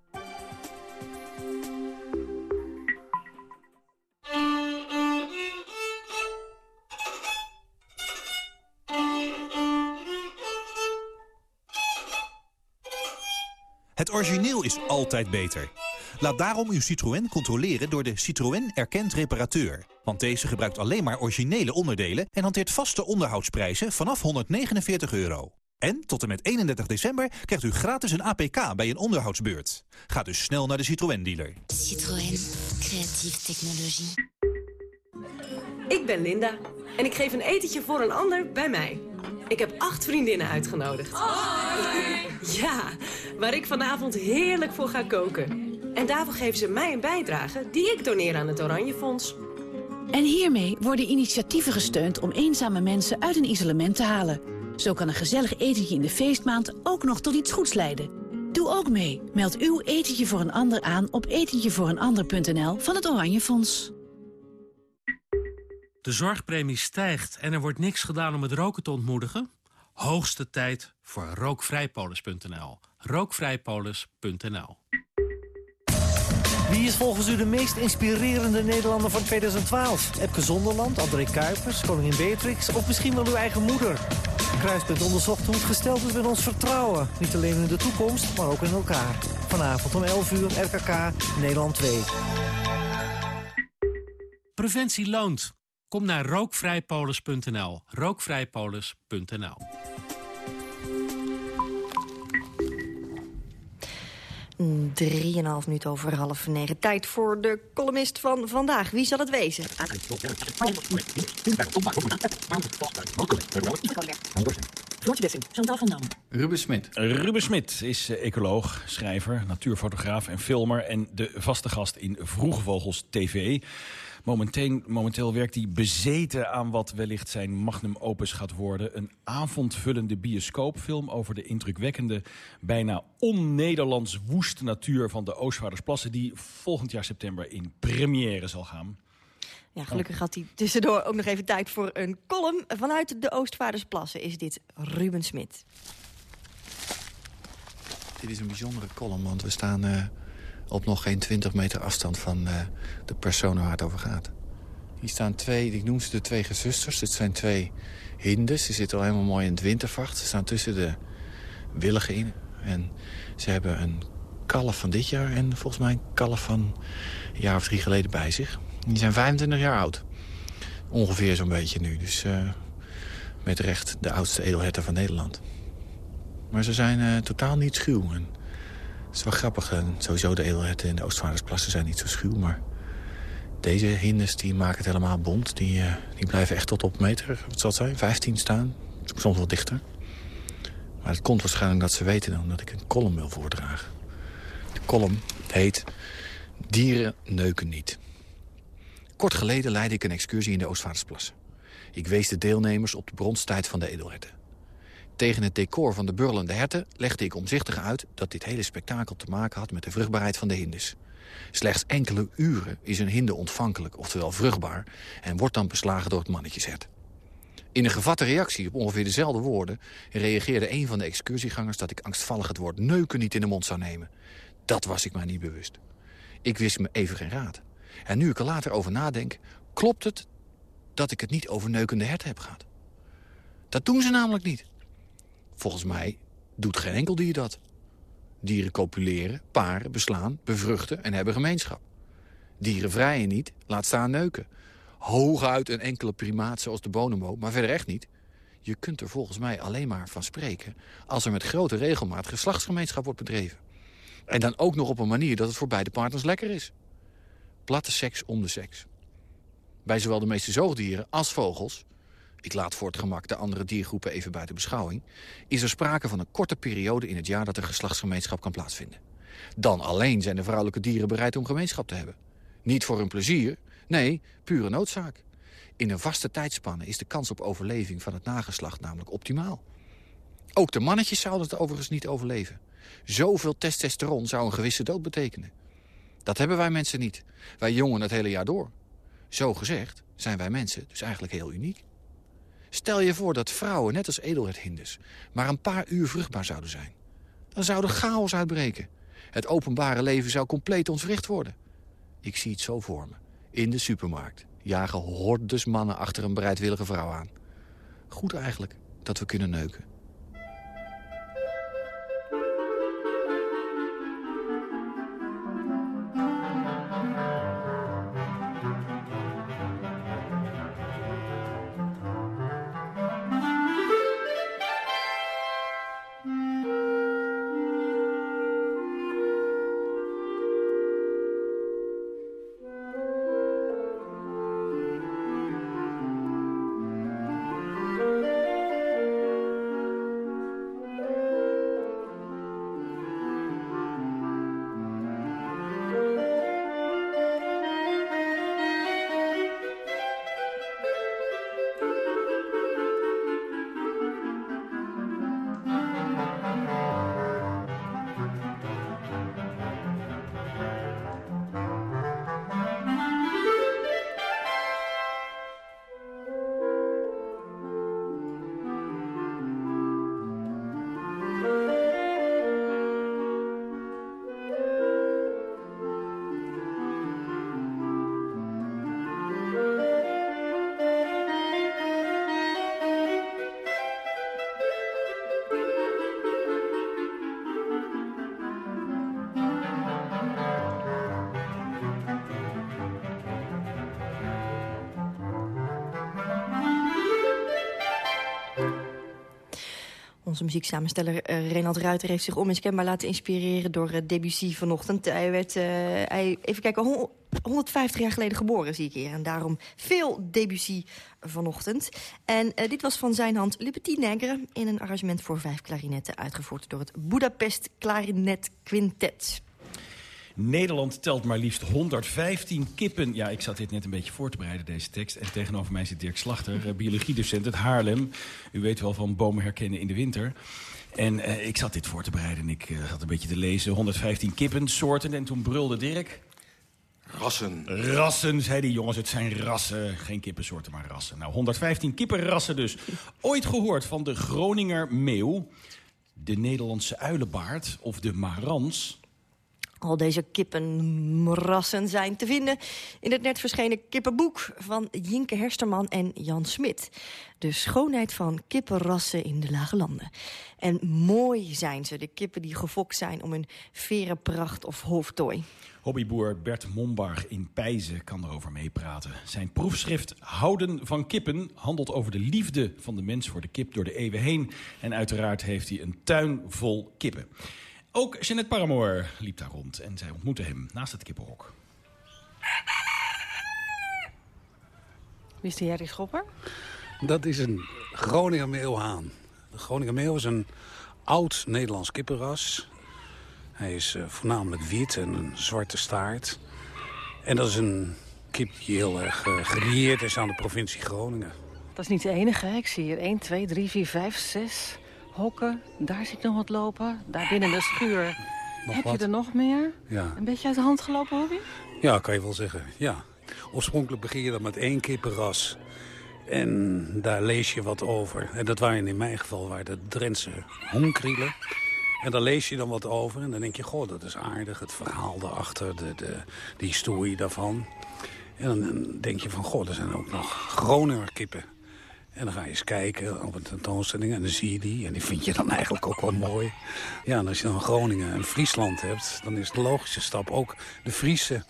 Het origineel is altijd beter. Laat daarom uw Citroën controleren door de Citroën Erkend Reparateur. Want deze gebruikt alleen maar originele onderdelen... en hanteert vaste onderhoudsprijzen vanaf 149 euro. En tot en met 31 december krijgt u gratis een APK bij een onderhoudsbeurt. Ga dus snel naar de Citroën-dealer. Citroën. Creatieve technologie. Ik ben Linda en ik geef een etentje voor een ander bij mij. Ik heb acht vriendinnen uitgenodigd. Ja, waar ik vanavond heerlijk voor ga koken. En daarvoor geven ze mij een bijdrage die ik doneer aan het Oranje Fonds. En hiermee worden initiatieven gesteund om eenzame mensen uit een isolement te halen. Zo kan een gezellig etentje in de feestmaand ook nog tot iets goeds leiden. Doe ook mee. Meld uw etentje voor een ander aan op etentjevooreenander.nl van het Oranje Fonds. De zorgpremie stijgt en er wordt niks gedaan om het roken te ontmoedigen? Hoogste tijd voor rookvrijpolis.nl. Rookvrijpolis.nl Wie is volgens u de meest inspirerende Nederlander van 2012? Epke Zonderland, André Kuipers, koningin Beatrix of misschien wel uw eigen moeder? Kruispunt onderzocht hoe het gesteld is met ons vertrouwen. Niet alleen in de toekomst, maar ook in elkaar. Vanavond om 11 uur, RKK, Nederland 2. Preventie loont. Kom naar rookvrijpolis.nl. Rookvrijpolis.nl Drieënhalf minuut over half negen. Tijd voor de columnist van vandaag. Wie zal het wezen? Chantal van Dam. Ruben Smit. Ruben Smit is eh, ecoloog, schrijver, natuurfotograaf en filmer... en de vaste gast in Vroege Vogels TV. Momenteel, momenteel werkt hij bezeten aan wat wellicht zijn magnum opus gaat worden. Een avondvullende bioscoopfilm over de indrukwekkende... bijna on-Nederlands woeste natuur van de Oostvaardersplassen... die volgend jaar september in première zal gaan. Ja, gelukkig had hij tussendoor ook nog even tijd voor een column. Vanuit de Oostvaardersplassen is dit Ruben Smit. Dit is een bijzondere column, want we staan uh, op nog geen 20 meter afstand van uh, de persoon waar het over gaat. Hier staan twee, ik noem ze de twee gezusters. Dit zijn twee hindes. Ze zitten al helemaal mooi in het wintervacht. Ze staan tussen de willigen in. En ze hebben een kalf van dit jaar en volgens mij een kalf van een jaar of drie geleden bij zich. Die zijn 25 jaar oud. Ongeveer zo'n beetje nu. Dus uh, met recht de oudste edelherten van Nederland. Maar ze zijn uh, totaal niet schuw. En het is wel grappig. En sowieso de edelherten in de Oostvaardersplassen zijn niet zo schuw. Maar deze hindes die maken het helemaal bont. Die, uh, die blijven echt tot op meter, wat zal het zijn, 15 staan. Soms wel dichter. Maar het komt waarschijnlijk dat ze weten dan dat ik een column wil voordragen. De column heet Dieren neuken niet. Kort geleden leidde ik een excursie in de Oostvaardersplassen. Ik wees de deelnemers op de bronstijd van de edelherten. Tegen het decor van de burlende herten legde ik omzichtig uit... dat dit hele spektakel te maken had met de vruchtbaarheid van de hindes. Slechts enkele uren is een hinde ontvankelijk, oftewel vruchtbaar... en wordt dan beslagen door het mannetjeshert. In een gevatte reactie op ongeveer dezelfde woorden... reageerde een van de excursiegangers dat ik angstvallig het woord neuken niet in de mond zou nemen. Dat was ik mij niet bewust. Ik wist me even geen raad. En nu ik er later over nadenk, klopt het dat ik het niet over neukende herten heb gehad. Dat doen ze namelijk niet. Volgens mij doet geen enkel dier dat. Dieren copuleren, paren, beslaan, bevruchten en hebben gemeenschap. Dieren vrijen niet, laat staan neuken. Hooguit een enkele primaat zoals de bonobo, maar verder echt niet. Je kunt er volgens mij alleen maar van spreken... als er met grote regelmaat geslachtsgemeenschap wordt bedreven. En dan ook nog op een manier dat het voor beide partners lekker is. Platte seks om de seks. Bij zowel de meeste zoogdieren als vogels... ik laat voor het gemak de andere diergroepen even buiten beschouwing... is er sprake van een korte periode in het jaar dat er geslachtsgemeenschap kan plaatsvinden. Dan alleen zijn de vrouwelijke dieren bereid om gemeenschap te hebben. Niet voor hun plezier, nee, pure noodzaak. In een vaste tijdspanne is de kans op overleving van het nageslacht namelijk optimaal. Ook de mannetjes zouden het overigens niet overleven. Zoveel testosteron zou een gewisse dood betekenen. Dat hebben wij mensen niet. Wij jongen het hele jaar door. Zo gezegd zijn wij mensen dus eigenlijk heel uniek. Stel je voor dat vrouwen, net als edelherdhinders... maar een paar uur vruchtbaar zouden zijn. Dan zou er chaos uitbreken. Het openbare leven zou compleet ontwricht worden. Ik zie het zo voor me. In de supermarkt jagen hordes mannen achter een bereidwillige vrouw aan. Goed eigenlijk dat we kunnen neuken. Onze muzieksamensteller uh, Renald Ruiter heeft zich onmiskenbaar laten inspireren door uh, Debussy vanochtend. Hij werd, uh, hij, even kijken, 150 jaar geleden geboren, zie ik hier. En daarom veel Debussy vanochtend. En dit was van zijn hand Le Petit in een arrangement voor vijf klarinetten... uitgevoerd door het Budapest Klarinet Quintet. Nederland telt maar liefst 115 kippen. Ja, ik zat dit net een beetje voor te bereiden, deze tekst. En tegenover mij zit Dirk Slachter, eh, biologiedocent uit Haarlem. U weet wel van bomen herkennen in de winter. En uh, ik zat dit voor te bereiden en ik uh, zat een beetje te lezen. 115 kippensoorten en toen brulde Dirk... Rassen. Rassen, zei die jongens. Het zijn rassen. Geen kippensoorten, maar rassen. Nou, 115 kippenrassen dus. Ooit gehoord van de Groninger meeuw, de Nederlandse uilenbaard of de marans... Al deze kippenrassen zijn te vinden in het net verschenen kippenboek van Jinke Hersterman en Jan Smit. De schoonheid van kippenrassen in de lage landen. En mooi zijn ze, de kippen die gefokt zijn om hun verenpracht of hoofdtooi. Hobbyboer Bert Mombarg in Pijzen kan erover meepraten. Zijn proefschrift Houden van kippen handelt over de liefde van de mens voor de kip door de eeuwen heen. En uiteraard heeft hij een tuin vol kippen. Ook Jeanette Paramoor liep daar rond en zij ontmoette hem naast het kippenhok. Wie is de Jerry Schopper? Dat is een Groninger meeuwhaan. De Groninger meeuw is een oud Nederlands kippenras. Hij is uh, voornamelijk wit en een zwarte staart. En dat is een kip die heel erg uh, gerieerd is aan de provincie Groningen. Dat is niet de enige. Hè? Ik zie hier 1, 2, 3, 4, 5, 6 hokken. Daar zie ik nog wat lopen. Daar binnen de schuur nog heb wat? je er nog meer. Ja. Een beetje uit de hand gelopen, hobby? Ja, kan je wel zeggen. Ja. Oorspronkelijk begin je dan met één kippenras. En daar lees je wat over. En dat waren in mijn geval waren de Drentse honkrielen. En daar lees je dan wat over. En dan denk je, goh, dat is aardig. Het verhaal daarachter, de, de, de historie daarvan. En dan denk je van, goh, er zijn ook nog Groninger kippen. En dan ga je eens kijken op een tentoonstelling en dan zie je die. En die vind je dan eigenlijk ook wel mooi. Ja, en als je dan Groningen en Friesland hebt... dan is de logische stap ook de Friese.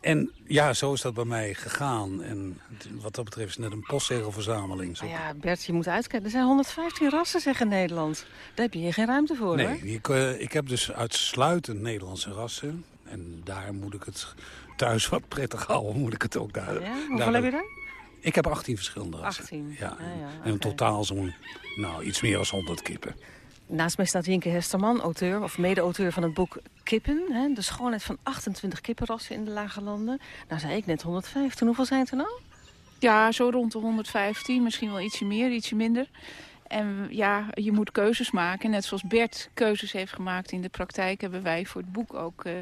En ja, zo is dat bij mij gegaan. En wat dat betreft is het net een postzegelverzameling. Zo. Nou ja, Bert, je moet uitkijken. Er zijn 115 rassen, zeggen Nederland. Daar heb je hier geen ruimte voor, Nee, ik, eh, ik heb dus uitsluitend Nederlandse rassen. En daar moet ik het thuis wat prettig houden, moet ik het ook daar. Ja? Hoeveel daar- heb je er? Ik heb 18 verschillende rassen. 18. Ja. Ah, ja, En in oké. totaal zo'n, nou, iets meer dan 100 kippen. Naast mij staat Wienke Hesterman, auteur of mede-auteur van het boek Kippen. Hè, de schoonheid van 28 kippenrassen in de Lage Landen. Nou zei ik net 115. Hoeveel zijn het er nou? Ja, zo rond de 115, misschien wel ietsje meer, ietsje minder. En ja, je moet keuzes maken. Net zoals Bert keuzes heeft gemaakt in de praktijk... hebben wij voor het boek ook eh,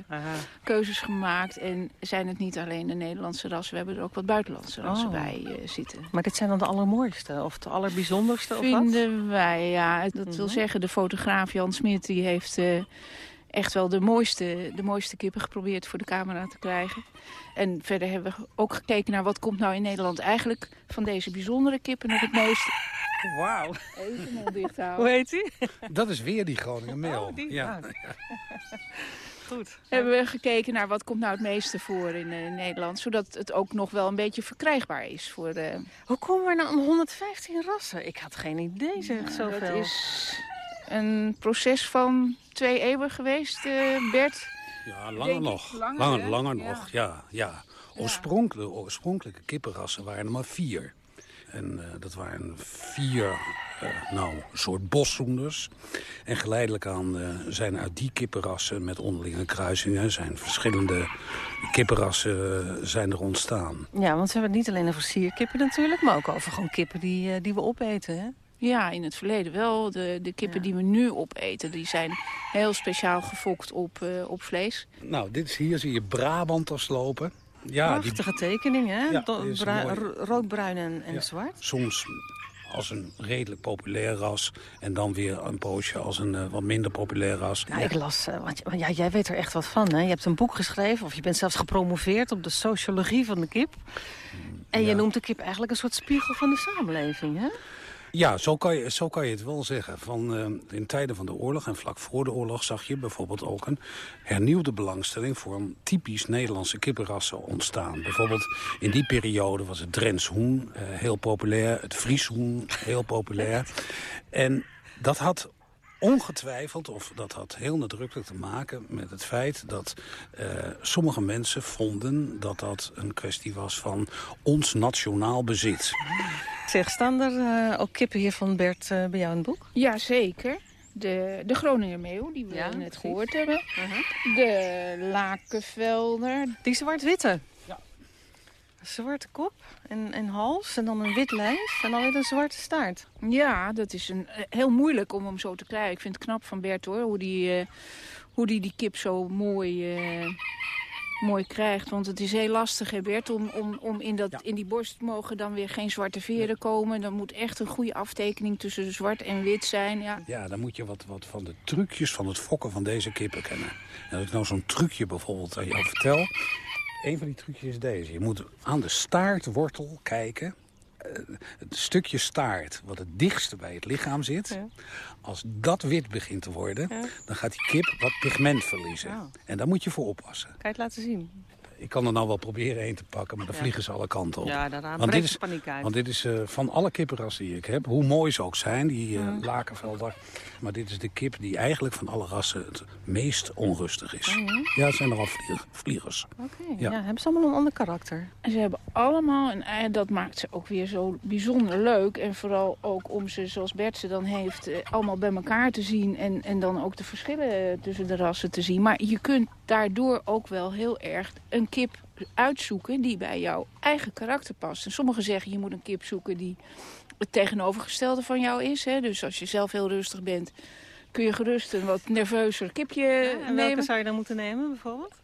keuzes gemaakt. En zijn het niet alleen de Nederlandse rassen... we hebben er ook wat buitenlandse rassen Oh. bij eh, zitten. Maar dit zijn dan de allermooiste of de allerbijzonderste? Of wat? Vinden wij, ja. Dat wil Mhm. zeggen, de fotograaf Jan Smit... die heeft eh, echt wel de mooiste, de mooiste kippen geprobeerd voor de camera te krijgen. En verder hebben we ook gekeken naar wat komt nou in Nederland eigenlijk... van deze bijzondere kippen nog het meeste. Wauw. Even de mond dicht houden. Hoe heet hij? Dat is weer die Groninger mail. Oh, die, ja. [LAUGHS] Goed. Hebben we gekeken naar wat komt nou het meeste voor in eh, Nederland. Zodat het ook nog wel een beetje verkrijgbaar is voor... eh, Hoe komen we nou aan 115 rassen? Ik had geen idee, zeg, zoveel. Dat is een proces van twee eeuwen geweest, eh, Bert. Ja, langer nog. langer, Langer, hè? langer Ja. nog, ja. ja. Oorspronkelijk, de oorspronkelijke kippenrassen waren er maar vier. En eh, dat waren vier, eh, nou, soort boszoenders. En geleidelijk aan eh, zijn uit die kippenrassen met onderlinge kruisingen... zijn verschillende kippenrassen zijn er ontstaan. Ja, want we hebben het niet alleen over sierkippen natuurlijk... maar ook over gewoon kippen die, eh, die we opeten, hè? Ja, in het verleden wel. De, de kippen die we nu opeten, die zijn heel speciaal gefokt op, eh, op vlees. Nou, dit is, hier zie je Brabanters lopen. Ja, die- Prachtige tekening, hè? Ja, roodbruin en, en Ja. zwart. Soms als een redelijk populair ras. En dan weer een poosje als een eh, wat minder populair ras. Ja, ik las, eh, want, want ja, jij weet er echt wat van, hè? Je hebt een boek geschreven, of je bent zelfs gepromoveerd op de sociologie van de kip. En je noemt de kip eigenlijk een soort spiegel van de samenleving, hè? Ja, zo kan, je, zo kan je het wel zeggen. Van, eh, in tijden van de oorlog en vlak voor de oorlog zag je bijvoorbeeld ook een hernieuwde belangstelling voor een typisch Nederlandse kippenrassen ontstaan. Bijvoorbeeld in die periode was het Drents hoen eh, heel populair, het Fries hoen heel populair. [LAUGHS] En dat had ongetwijfeld, of dat had heel nadrukkelijk te maken met het feit dat eh, sommige mensen vonden dat dat een kwestie was van ons nationaal bezit. Zeg, staan er eh, ook kippen hier van Bert eh, bij jou in het boek? Ja, zeker. De, de Groninger meeuw, die we Ja, net precies. gehoord hebben. De lakenvelder. Die zwart-witte? Zwarte kop en, en hals en dan een wit lijf en dan weer een zwarte staart. Ja, dat is een, eh, heel moeilijk om hem zo te krijgen. Ik vind het knap van Bert hoor, hoe die, eh, hoe die, die kip zo mooi, eh, mooi krijgt. Want het is heel lastig hè Bert, om, om, om in, dat, in die borst mogen dan weer geen zwarte veren komen. Dan moet echt een goede aftekening tussen zwart en wit zijn. Ja. Ja, dan moet je wat, wat van de trucjes van het fokken van deze kippen kennen. En als ik nou zo'n trucje bijvoorbeeld aan jou vertel... Een van die trucjes is deze. Je moet aan de staartwortel kijken. Eh, het stukje staart wat het dichtste bij het lichaam zit. Als dat wit begint te worden, dan gaat die kip wat pigment verliezen. Oh. En daar moet je voor oppassen. Kan je het laten zien? Ik kan er nou wel proberen een te pakken, maar dan Ja. vliegen ze alle kanten op. Ja, daarna want dit is, paniek uit. Want dit is eh, van alle kippenrassen die ik heb, hoe mooi ze ook zijn, die eh, Mhm. lakenvelder. Maar dit is de kip die eigenlijk van alle rassen het meest onrustig is. Oh, ja? Ja, het zijn nogal vlieg- vliegers. Oké, Ja. ja. hebben ze allemaal een ander karakter? En ze hebben allemaal, en eh, dat maakt ze ook weer zo bijzonder leuk. En vooral ook om ze, zoals Bert ze dan heeft, eh, allemaal bij elkaar te zien. En, en dan ook de verschillen tussen de rassen te zien. Maar je kunt daardoor ook wel heel erg een kip uitzoeken die bij jouw eigen karakter past. En sommigen zeggen je moet een kip zoeken die het tegenovergestelde van jou is. Hè? Dus als je zelf heel rustig bent, kun je gerust een wat nerveuzer kipje en welke nemen. zou je dan moeten nemen bijvoorbeeld?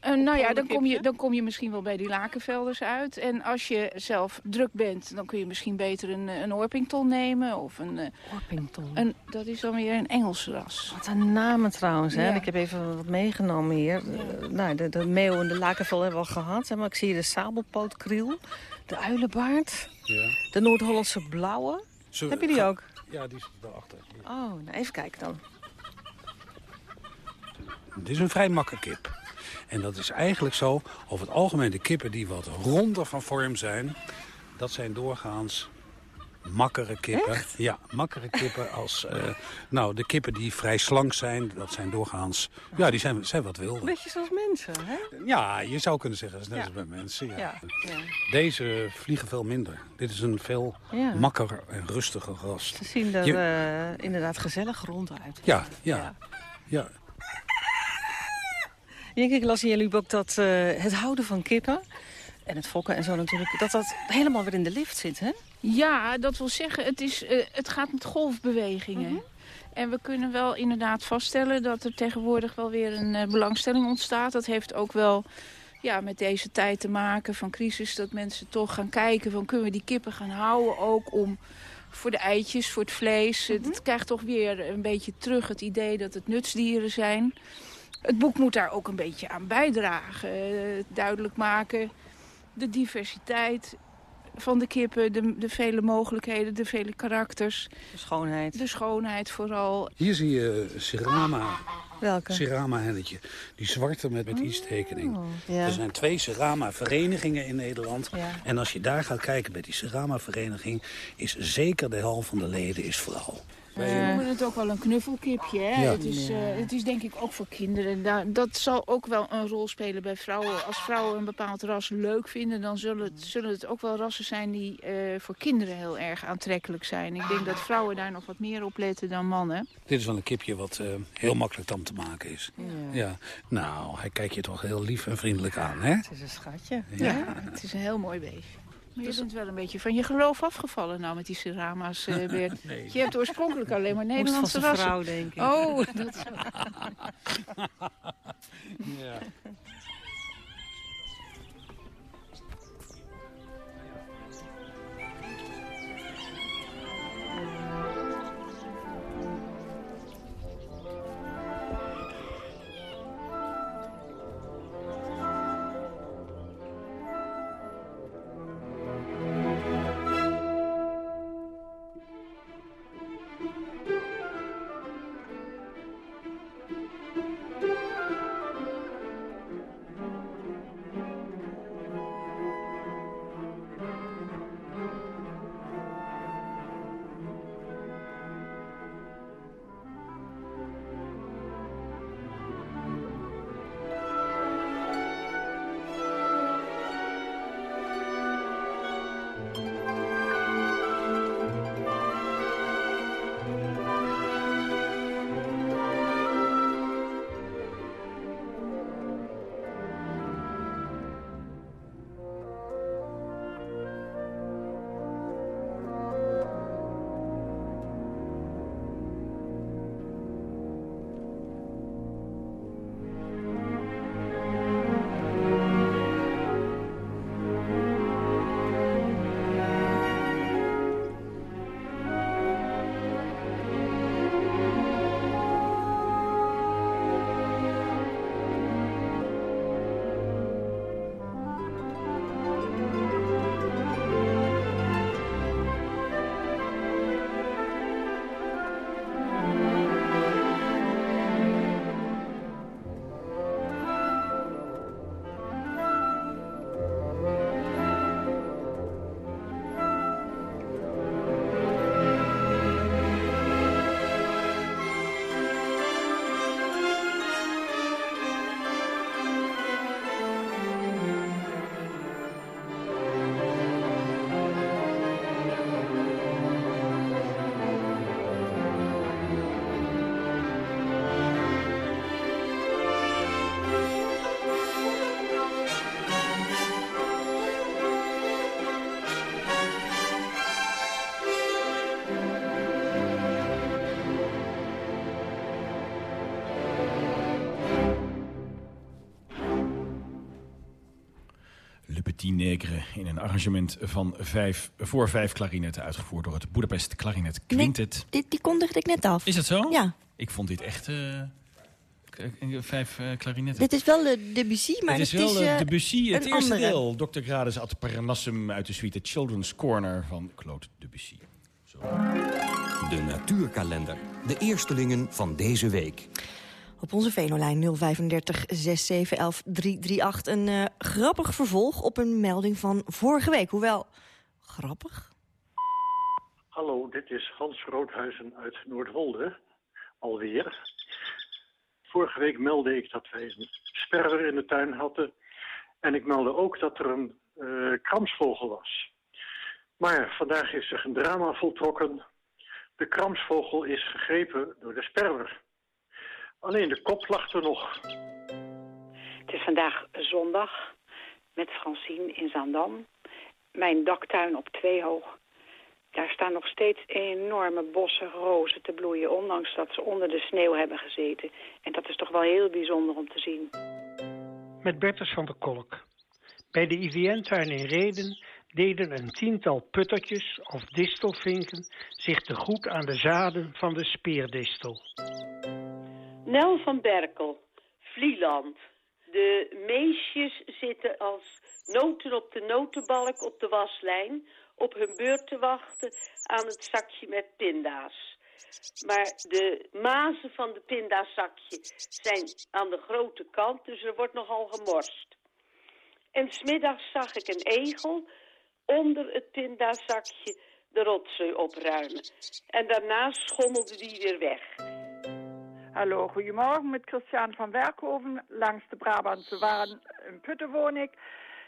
Eh, nou ja, dan kom, je, dan kom je misschien wel bij die lakenvelders uit. En als je zelf druk bent, dan kun je misschien beter een, eh, een Orpington nemen. Of een, eh, Orpington? een, dat is dan weer een Engels ras. Wat een namen trouwens. Hè? Ja. Ik heb even wat meegenomen hier. Nou, de, de meeuw en de lakenvel hebben we al gehad. Hè? Maar ik zie hier de sabelpootkriel, de uilenbaard, Ja. de Noord-Hollandse blauwe. Zullen Heb je die ga- ook? Ja, die zit daarachter. Oh, nou even kijken dan. Dit is een vrij makke kip. En dat is eigenlijk zo, over het algemeen de kippen die wat ronder van vorm zijn... dat zijn doorgaans makkere kippen. Ja, makkere kippen als... eh, nou, de kippen die vrij slank zijn, dat zijn doorgaans... Ja, die zijn, zijn wat wilder. Beetje zoals mensen, hè? Ja, je zou kunnen zeggen, dat is net Ja. als bij mensen. Ja. Ja. Deze vliegen veel minder. Dit is een veel Ja. makkere en rustiger ras. Ze zien er Je- eh, inderdaad gezellig rond uit. Ja, ja, ja. Jink, ik las in jullie boek dat eh, het houden van kippen... en het fokken en zo natuurlijk... dat dat helemaal weer in de lift zit, hè? Ja, dat wil zeggen, het, is, eh, het gaat met golfbewegingen. Mhm. En we kunnen wel inderdaad vaststellen dat er tegenwoordig wel weer een eh, belangstelling ontstaat. Dat heeft ook wel ja, met deze tijd te maken van crisis. Dat mensen toch gaan kijken van kunnen we die kippen gaan houden ook om voor de eitjes, voor het vlees. Mhm. Het krijgt toch weer een beetje terug het idee dat het nutsdieren zijn. Het boek moet daar ook een beetje aan bijdragen. Eh, duidelijk maken de diversiteit van de kippen, de, de vele mogelijkheden, de vele karakters. De schoonheid. De schoonheid vooral. Hier zie je Cerama. Welke? Cerama-hennetje. Die zwarte met, met i-tekening. ja. Er zijn twee Cerama-verenigingen in Nederland. Ja. En als je daar gaat kijken bij die Cerama-vereniging... is zeker de helft van de leden is vrouw. Ze noemen het ook wel een knuffelkipje. Hè? Ja. Het, is, eh, het is denk ik ook voor kinderen. Daar, dat zal ook wel een rol spelen bij vrouwen. Als vrouwen een bepaald ras leuk vinden... dan zullen het, zullen het ook wel rassen zijn die eh, voor kinderen heel erg aantrekkelijk zijn. Ik denk dat vrouwen daar nog wat meer op letten dan mannen. Dit is wel een kipje wat eh, heel makkelijk tam te maken is. Ja. Nou, hij kijkt je toch heel lief en vriendelijk aan, hè? Het is een schatje. Ja, het is een heel mooi beestje. Maar je bent wel een beetje van je geloof afgevallen nou met die cerama's, eh [LAUGHS] Bert. Nee. Je hebt oorspronkelijk alleen maar Nederlandse rassen. vrouw, denk ik. Oh, [LAUGHS] dat is Ja. Negre in een arrangement van vijf, voor vijf klarinetten... uitgevoerd door het Budapest Klarinet Quintet. Die, die kondigde ik net af. Is dat zo? Ja. Ik vond dit echt... eh, vijf eh, klarinetten. Dit is wel de Debussy, maar het is wel eh, Debussy, het een eerste andere. deel. Dr. Gradus ad Parnassum uit de suite Children's Corner van Claude Debussy. De natuurkalender. De eerstelingen van deze week. Op onze Venolijn 035 6711 338 een uh, grappig vervolg op een melding van vorige week. Hoewel, grappig? Hallo, dit is Hans Roodhuizen uit Noordwolde. Alweer. Vorige week meldde ik dat wij een sperwer in de tuin hadden. En ik meldde ook dat er een uh, kramsvogel was. Maar vandaag is zich een drama voltrokken. De kramsvogel is gegrepen door de sperwer. Alleen de kop lag er nog. Het is vandaag zondag met Francine in Zandam. Mijn daktuin op twee hoog. Daar staan nog steeds enorme bossen rozen te bloeien... ondanks dat ze onder de sneeuw hebben gezeten. En dat is toch wel heel bijzonder om te zien. Met Bertus van der Kolk. Bij de IVN-tuin in Reden deden een tiental puttertjes of distelvinken... zich te goed aan de zaden van de speerdistel. Nel van Berkel, Vlieland. De meisjes zitten als noten op de notenbalk op de waslijn... op hun beurt te wachten aan het zakje met pinda's. Maar de mazen van de pindazakje zijn aan de grote kant, dus er wordt nogal gemorst. En smiddags zag ik een egel onder het pindazakje de rotzooi opruimen. En daarna schommelde die weer weg. Hallo, goedemorgen met Christian van Werkhoven. Langs de Brabantse Waan in Putten woon ik.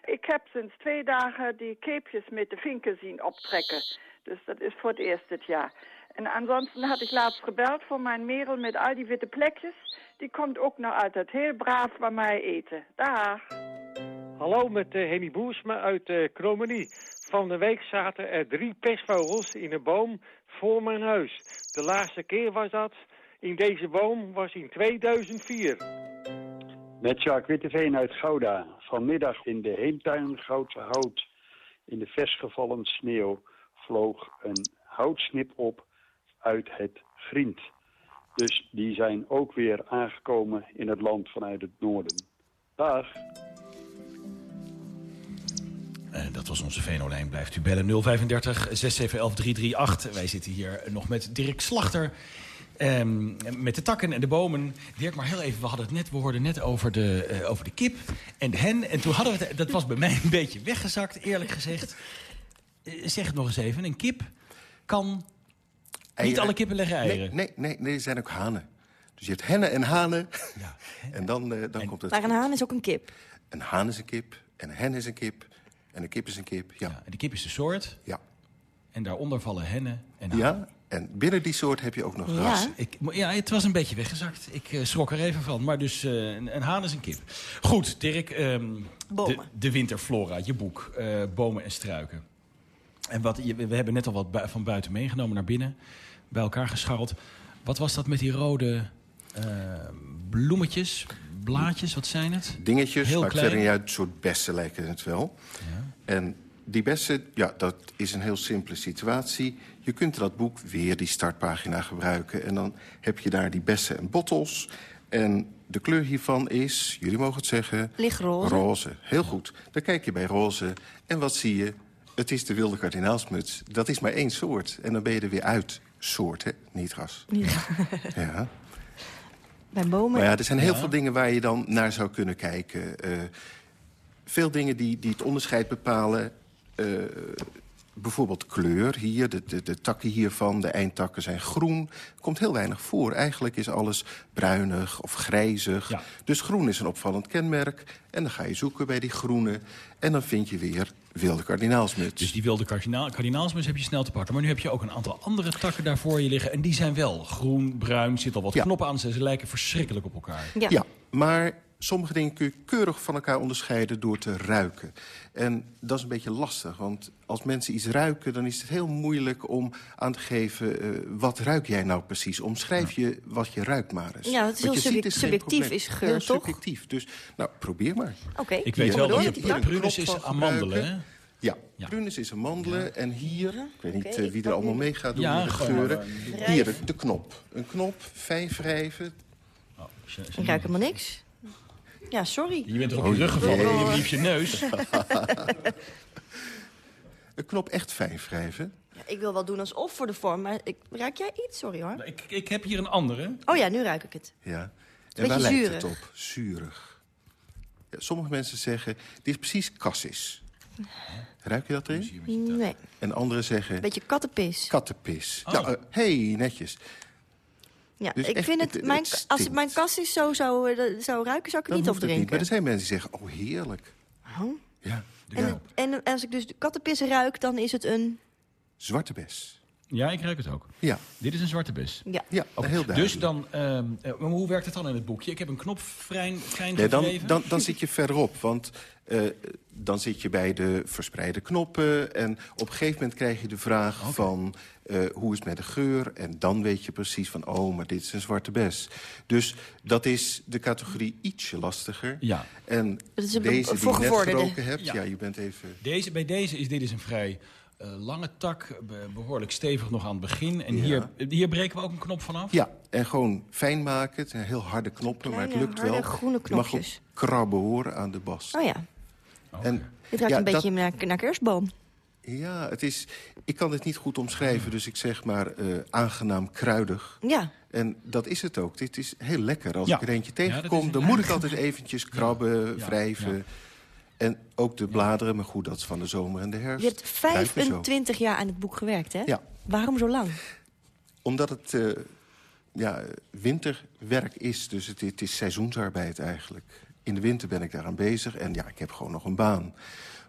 Ik heb sinds twee dagen die keepjes met de vinken zien optrekken. Dus dat is voor het eerst dit jaar. En ansonsten had ik laatst gebeld voor mijn merel met al die witte plekjes. Die komt ook nog altijd heel braaf bij mij eten. Dag. Hallo, met uh, Henny Boersma uit uh, Kromenie. Van de week zaten er drie pestvogels in een boom voor mijn huis. De laatste keer was dat in deze boom was in 2004. Met Jacques Witteveen uit Gouda. Vanmiddag in de heemtuin Goudse Hout. In de versgevallen sneeuw vloog een houtsnip op uit het grind. Dus die zijn ook weer aangekomen in het land vanuit het noorden. Dag. Uh, dat was onze Venolijn. Blijft u bellen 035 6711 338. Wij zitten hier nog met Dirk Slachter. Um, met de takken en de bomen. Dirk, maar heel even, we, hadden het net, we hoorden net over de, uh, over de kip en de hen. En toen hadden we het, dat was bij mij een beetje weggezakt, eerlijk gezegd. Uh, zeg het nog eens even, een kip kan... Niet alle kippen leggen eieren. Nee, nee, nee, er zijn ook hanen. Dus je hebt hennen en hanen. Ja, [LAUGHS] en dan, uh, dan en, komt het... Maar een haan is ook een kip? Een haan is een kip, en een hen is een kip, en een kip is een kip, ja. ja en de kip is de soort? Ja. En daaronder vallen hennen en hanen? Ja, en binnen die soort heb je ook nog ja. rassen. Ik, ja, het was een beetje weggezakt. Ik uh, schrok er even van. Maar dus uh, een, een, haan is een kip. Goed, Dirk. Um, de, de, winterflora, je boek. Uh, bomen en struiken. En wat, je, we hebben net al wat bu van buiten meegenomen naar binnen. Bij elkaar gescharreld. Wat was dat met die rode bloemetjes, blaadjes? Wat zijn het? Dingetjes, Heel maar klein. uit. Een soort bessen lijken het wel. Ja. En die bessen, ja, dat is een heel simpele situatie. Je kunt dat boek weer die startpagina gebruiken. En dan heb je daar die bessen en bottels. En de kleur hiervan is, jullie mogen het zeggen... Lichtroze. Roze, heel goed. Dan kijk je bij roze en wat zie je? Het is de wilde kardinaalsmuts. Dat is maar één soort. En dan ben je er weer uit. Soort, hè? Niet ras. Ja. [LAUGHS] ja. Bij bomen... Maar ja, er zijn heel ja. veel dingen waar je dan naar zou kunnen kijken. Uh, veel dingen die, die het onderscheid bepalen... Uh, bijvoorbeeld kleur hier, de, de, de takken hiervan, de eindtakken zijn groen. Komt heel weinig voor. Eigenlijk is alles bruinig of grijzig. Ja. Dus groen is een opvallend kenmerk. En dan ga je zoeken bij die groene. En dan vind je weer wilde kardinaalsmuts. Dus die wilde kardinaal, kardinaalsmuts heb je snel te pakken. Maar nu heb je ook een aantal andere takken daar voor je liggen. En die zijn wel groen, bruin, zit al wat Ja. knoppen aan. Ze lijken verschrikkelijk op elkaar. Ja. Ja, maar sommige dingen kun je keurig van elkaar onderscheiden door te ruiken. En dat is een beetje lastig, want als mensen iets ruiken... dan is het heel moeilijk om aan te geven... eh, wat ruik jij nou precies? Omschrijf je wat je ruikt maar eens. Ja, het is Wat heel subjectief is geur, heel toch? subjectief. Dus, nou, probeer maar. Oké. Ik weet wel dat je prunus is amandelen, hè? Ja, prunus is amandelen. En hier, ik weet niet eh, wie er allemaal mee gaat doen Ja, met de geuren. maar, Hier, de, de knop. Een knop, vijf wrijven. Ik ruik helemaal niks. Ja, sorry. Je bent er op Oh, je rug gevallen, je liep je neus. [LAUGHS] [LAUGHS] Een knop echt vijf wrijven. Ja, ik wil wel doen alsof voor de vorm, maar ik, ruik jij iets? Sorry hoor. Ik, ik heb hier een andere. Oh ja, nu ruik ik het. Ja. En waar Beetje lijkt het zuurig. op? Zuurig. Ja, sommige mensen zeggen, dit is precies cassis. Ruik je dat erin? Nee, En anderen zeggen, een beetje kattenpis. kattenpis. Oh. Nou, eh, hey, netjes. Ja, Dus ik echt, vind het- mijn, als mijn kassis zo zou, eh, zou ruiken, zou ik er niet op het niet. Maar drinken. er zijn mensen die zeggen, oh heerlijk. Oh. Ja, de En, en als ik dus de kattenpis ruik, dan is het een... zwarte bes. Ja, ik ruik het ook. Ja. Dit is een zwarte bus. Ja, ja heel duidelijk. Dus dan, ehm, eh, maar hoe werkt het dan in het boekje? Ik heb een knop Nee, dan, dan, dan zit je verderop, want eh, dan zit je bij de verspreide knoppen... en op een gegeven moment krijg je de vraag van eh, hoe is het met de geur... en dan weet je precies van, oh, maar dit is een zwarte bes. Dus dat is de categorie ietsje lastiger. Ja. En Dat is een deze die je net geroken hebt, Ja. ja. je bent even... Deze, bij deze is dit is een vrij lange tak, be- behoorlijk stevig nog aan het begin. En Ja. hier, hier breken we ook een knop vanaf. Ja, en gewoon fijn maken. Het zijn heel harde knoppen, maar het lukt harde wel. groene Je mag ook knopjes. krabben horen aan de bas. Oh ja, En, dit ruikt ja, een beetje dat- naar, naar kerstboom. Ja, het is, ik kan het niet goed omschrijven, dus ik zeg maar eh, aangenaam kruidig. Ja. En dat is het ook. Dit is heel lekker. Als Ja. ik er eentje tegenkom, dan moet ik altijd eventjes krabben, Ja, wrijven. En ook de bladeren, maar goed, dat is van de zomer en de herfst. Je hebt Ruikt me zo. 25 jaar aan het boek gewerkt, hè? Ja. Waarom zo lang? Omdat het eh, ja, winterwerk is, dus het, het is seizoensarbeid eigenlijk. In de winter ben ik daaraan bezig en ja, ik heb gewoon nog een baan.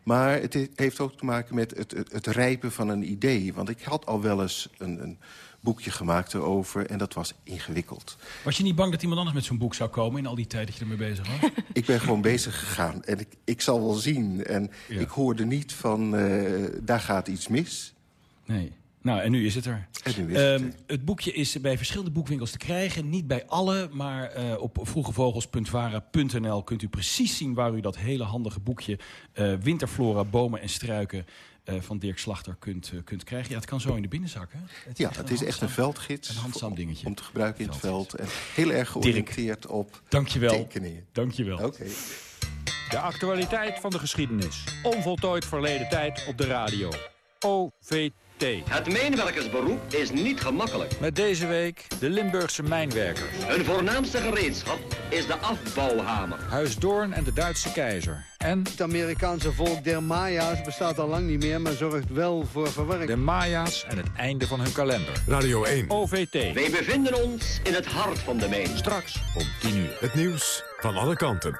Maar het he- heeft ook te maken met het, het, het rijpen van een idee. Want ik had al wel eens een, een boekje gemaakt erover en dat was ingewikkeld. Was je niet bang dat iemand anders met zo'n boek zou komen... in al die tijd dat je ermee bezig was? [LAUGHS] Ik ben gewoon bezig gegaan en ik, ik zal wel zien. En ik hoorde niet van, eh, daar gaat iets mis. Nee. Nou, en nu is het er. Is Ehm, het boekje is bij verschillende boekwinkels te krijgen. Niet bij alle, maar eh, op vroegevogels.vara.nl kunt u precies zien... waar u dat hele handige boekje eh, Winterflora, bomen en struiken... eh, van Dirk Slachter kunt, eh, kunt krijgen. Ja, het kan zo in de binnenzak, hè? Het Ja, het is echt een veldgids Een handzaam dingetje. om te gebruiken in het veld. En heel erg georiënteerd op Dankjewel. tekeningen. Dankjewel. Oké. De actualiteit van de geschiedenis. Onvoltooid verleden tijd op de radio. OVT. Het mijnwerkersberoep is niet gemakkelijk. Met deze week de Limburgse mijnwerkers. Hun voornaamste gereedschap is de afbouwhamer. Huis Doorn en de Duitse keizer. En Het Amerikaanse volk der Maya's bestaat al lang niet meer, maar zorgt wel voor verwarring. de Maya's en het einde van hun kalender. Radio 1. OVT. Wij bevinden ons in het hart van de mijn. Straks om 10 uur. Het nieuws van alle kanten.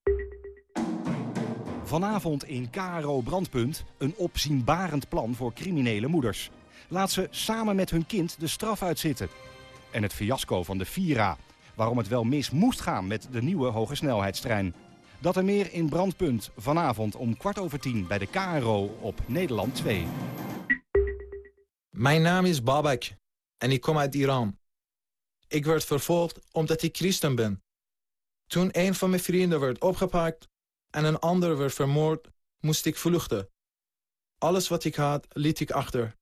Vanavond in KRO Brandpunt een opzienbarend plan voor criminele moeders. Laat ze samen met hun kind de straf uitzitten. En het fiasco van de Vira. Waarom het wel mis moest gaan met de nieuwe hogesnelheidstrein. Dat en meer in Brandpunt vanavond om kwart over tien bij de KRO op Nederland 2. Mijn naam is Babak en ik kom uit Iran. Ik werd vervolgd omdat ik christen ben. Toen een van mijn vrienden werd opgepakt en een ander werd vermoord, moest ik vluchten. Alles wat ik had, liet ik achter.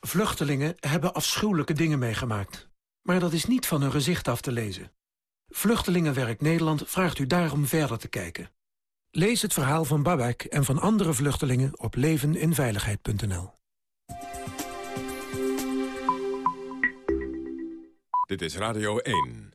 Vluchtelingen hebben afschuwelijke dingen meegemaakt. Maar dat is niet van hun gezicht af te lezen. Vluchtelingenwerk Nederland vraagt u daarom verder te kijken. Lees het verhaal van Babak en van andere vluchtelingen op leveninveiligheid.nl. Dit is Radio 1.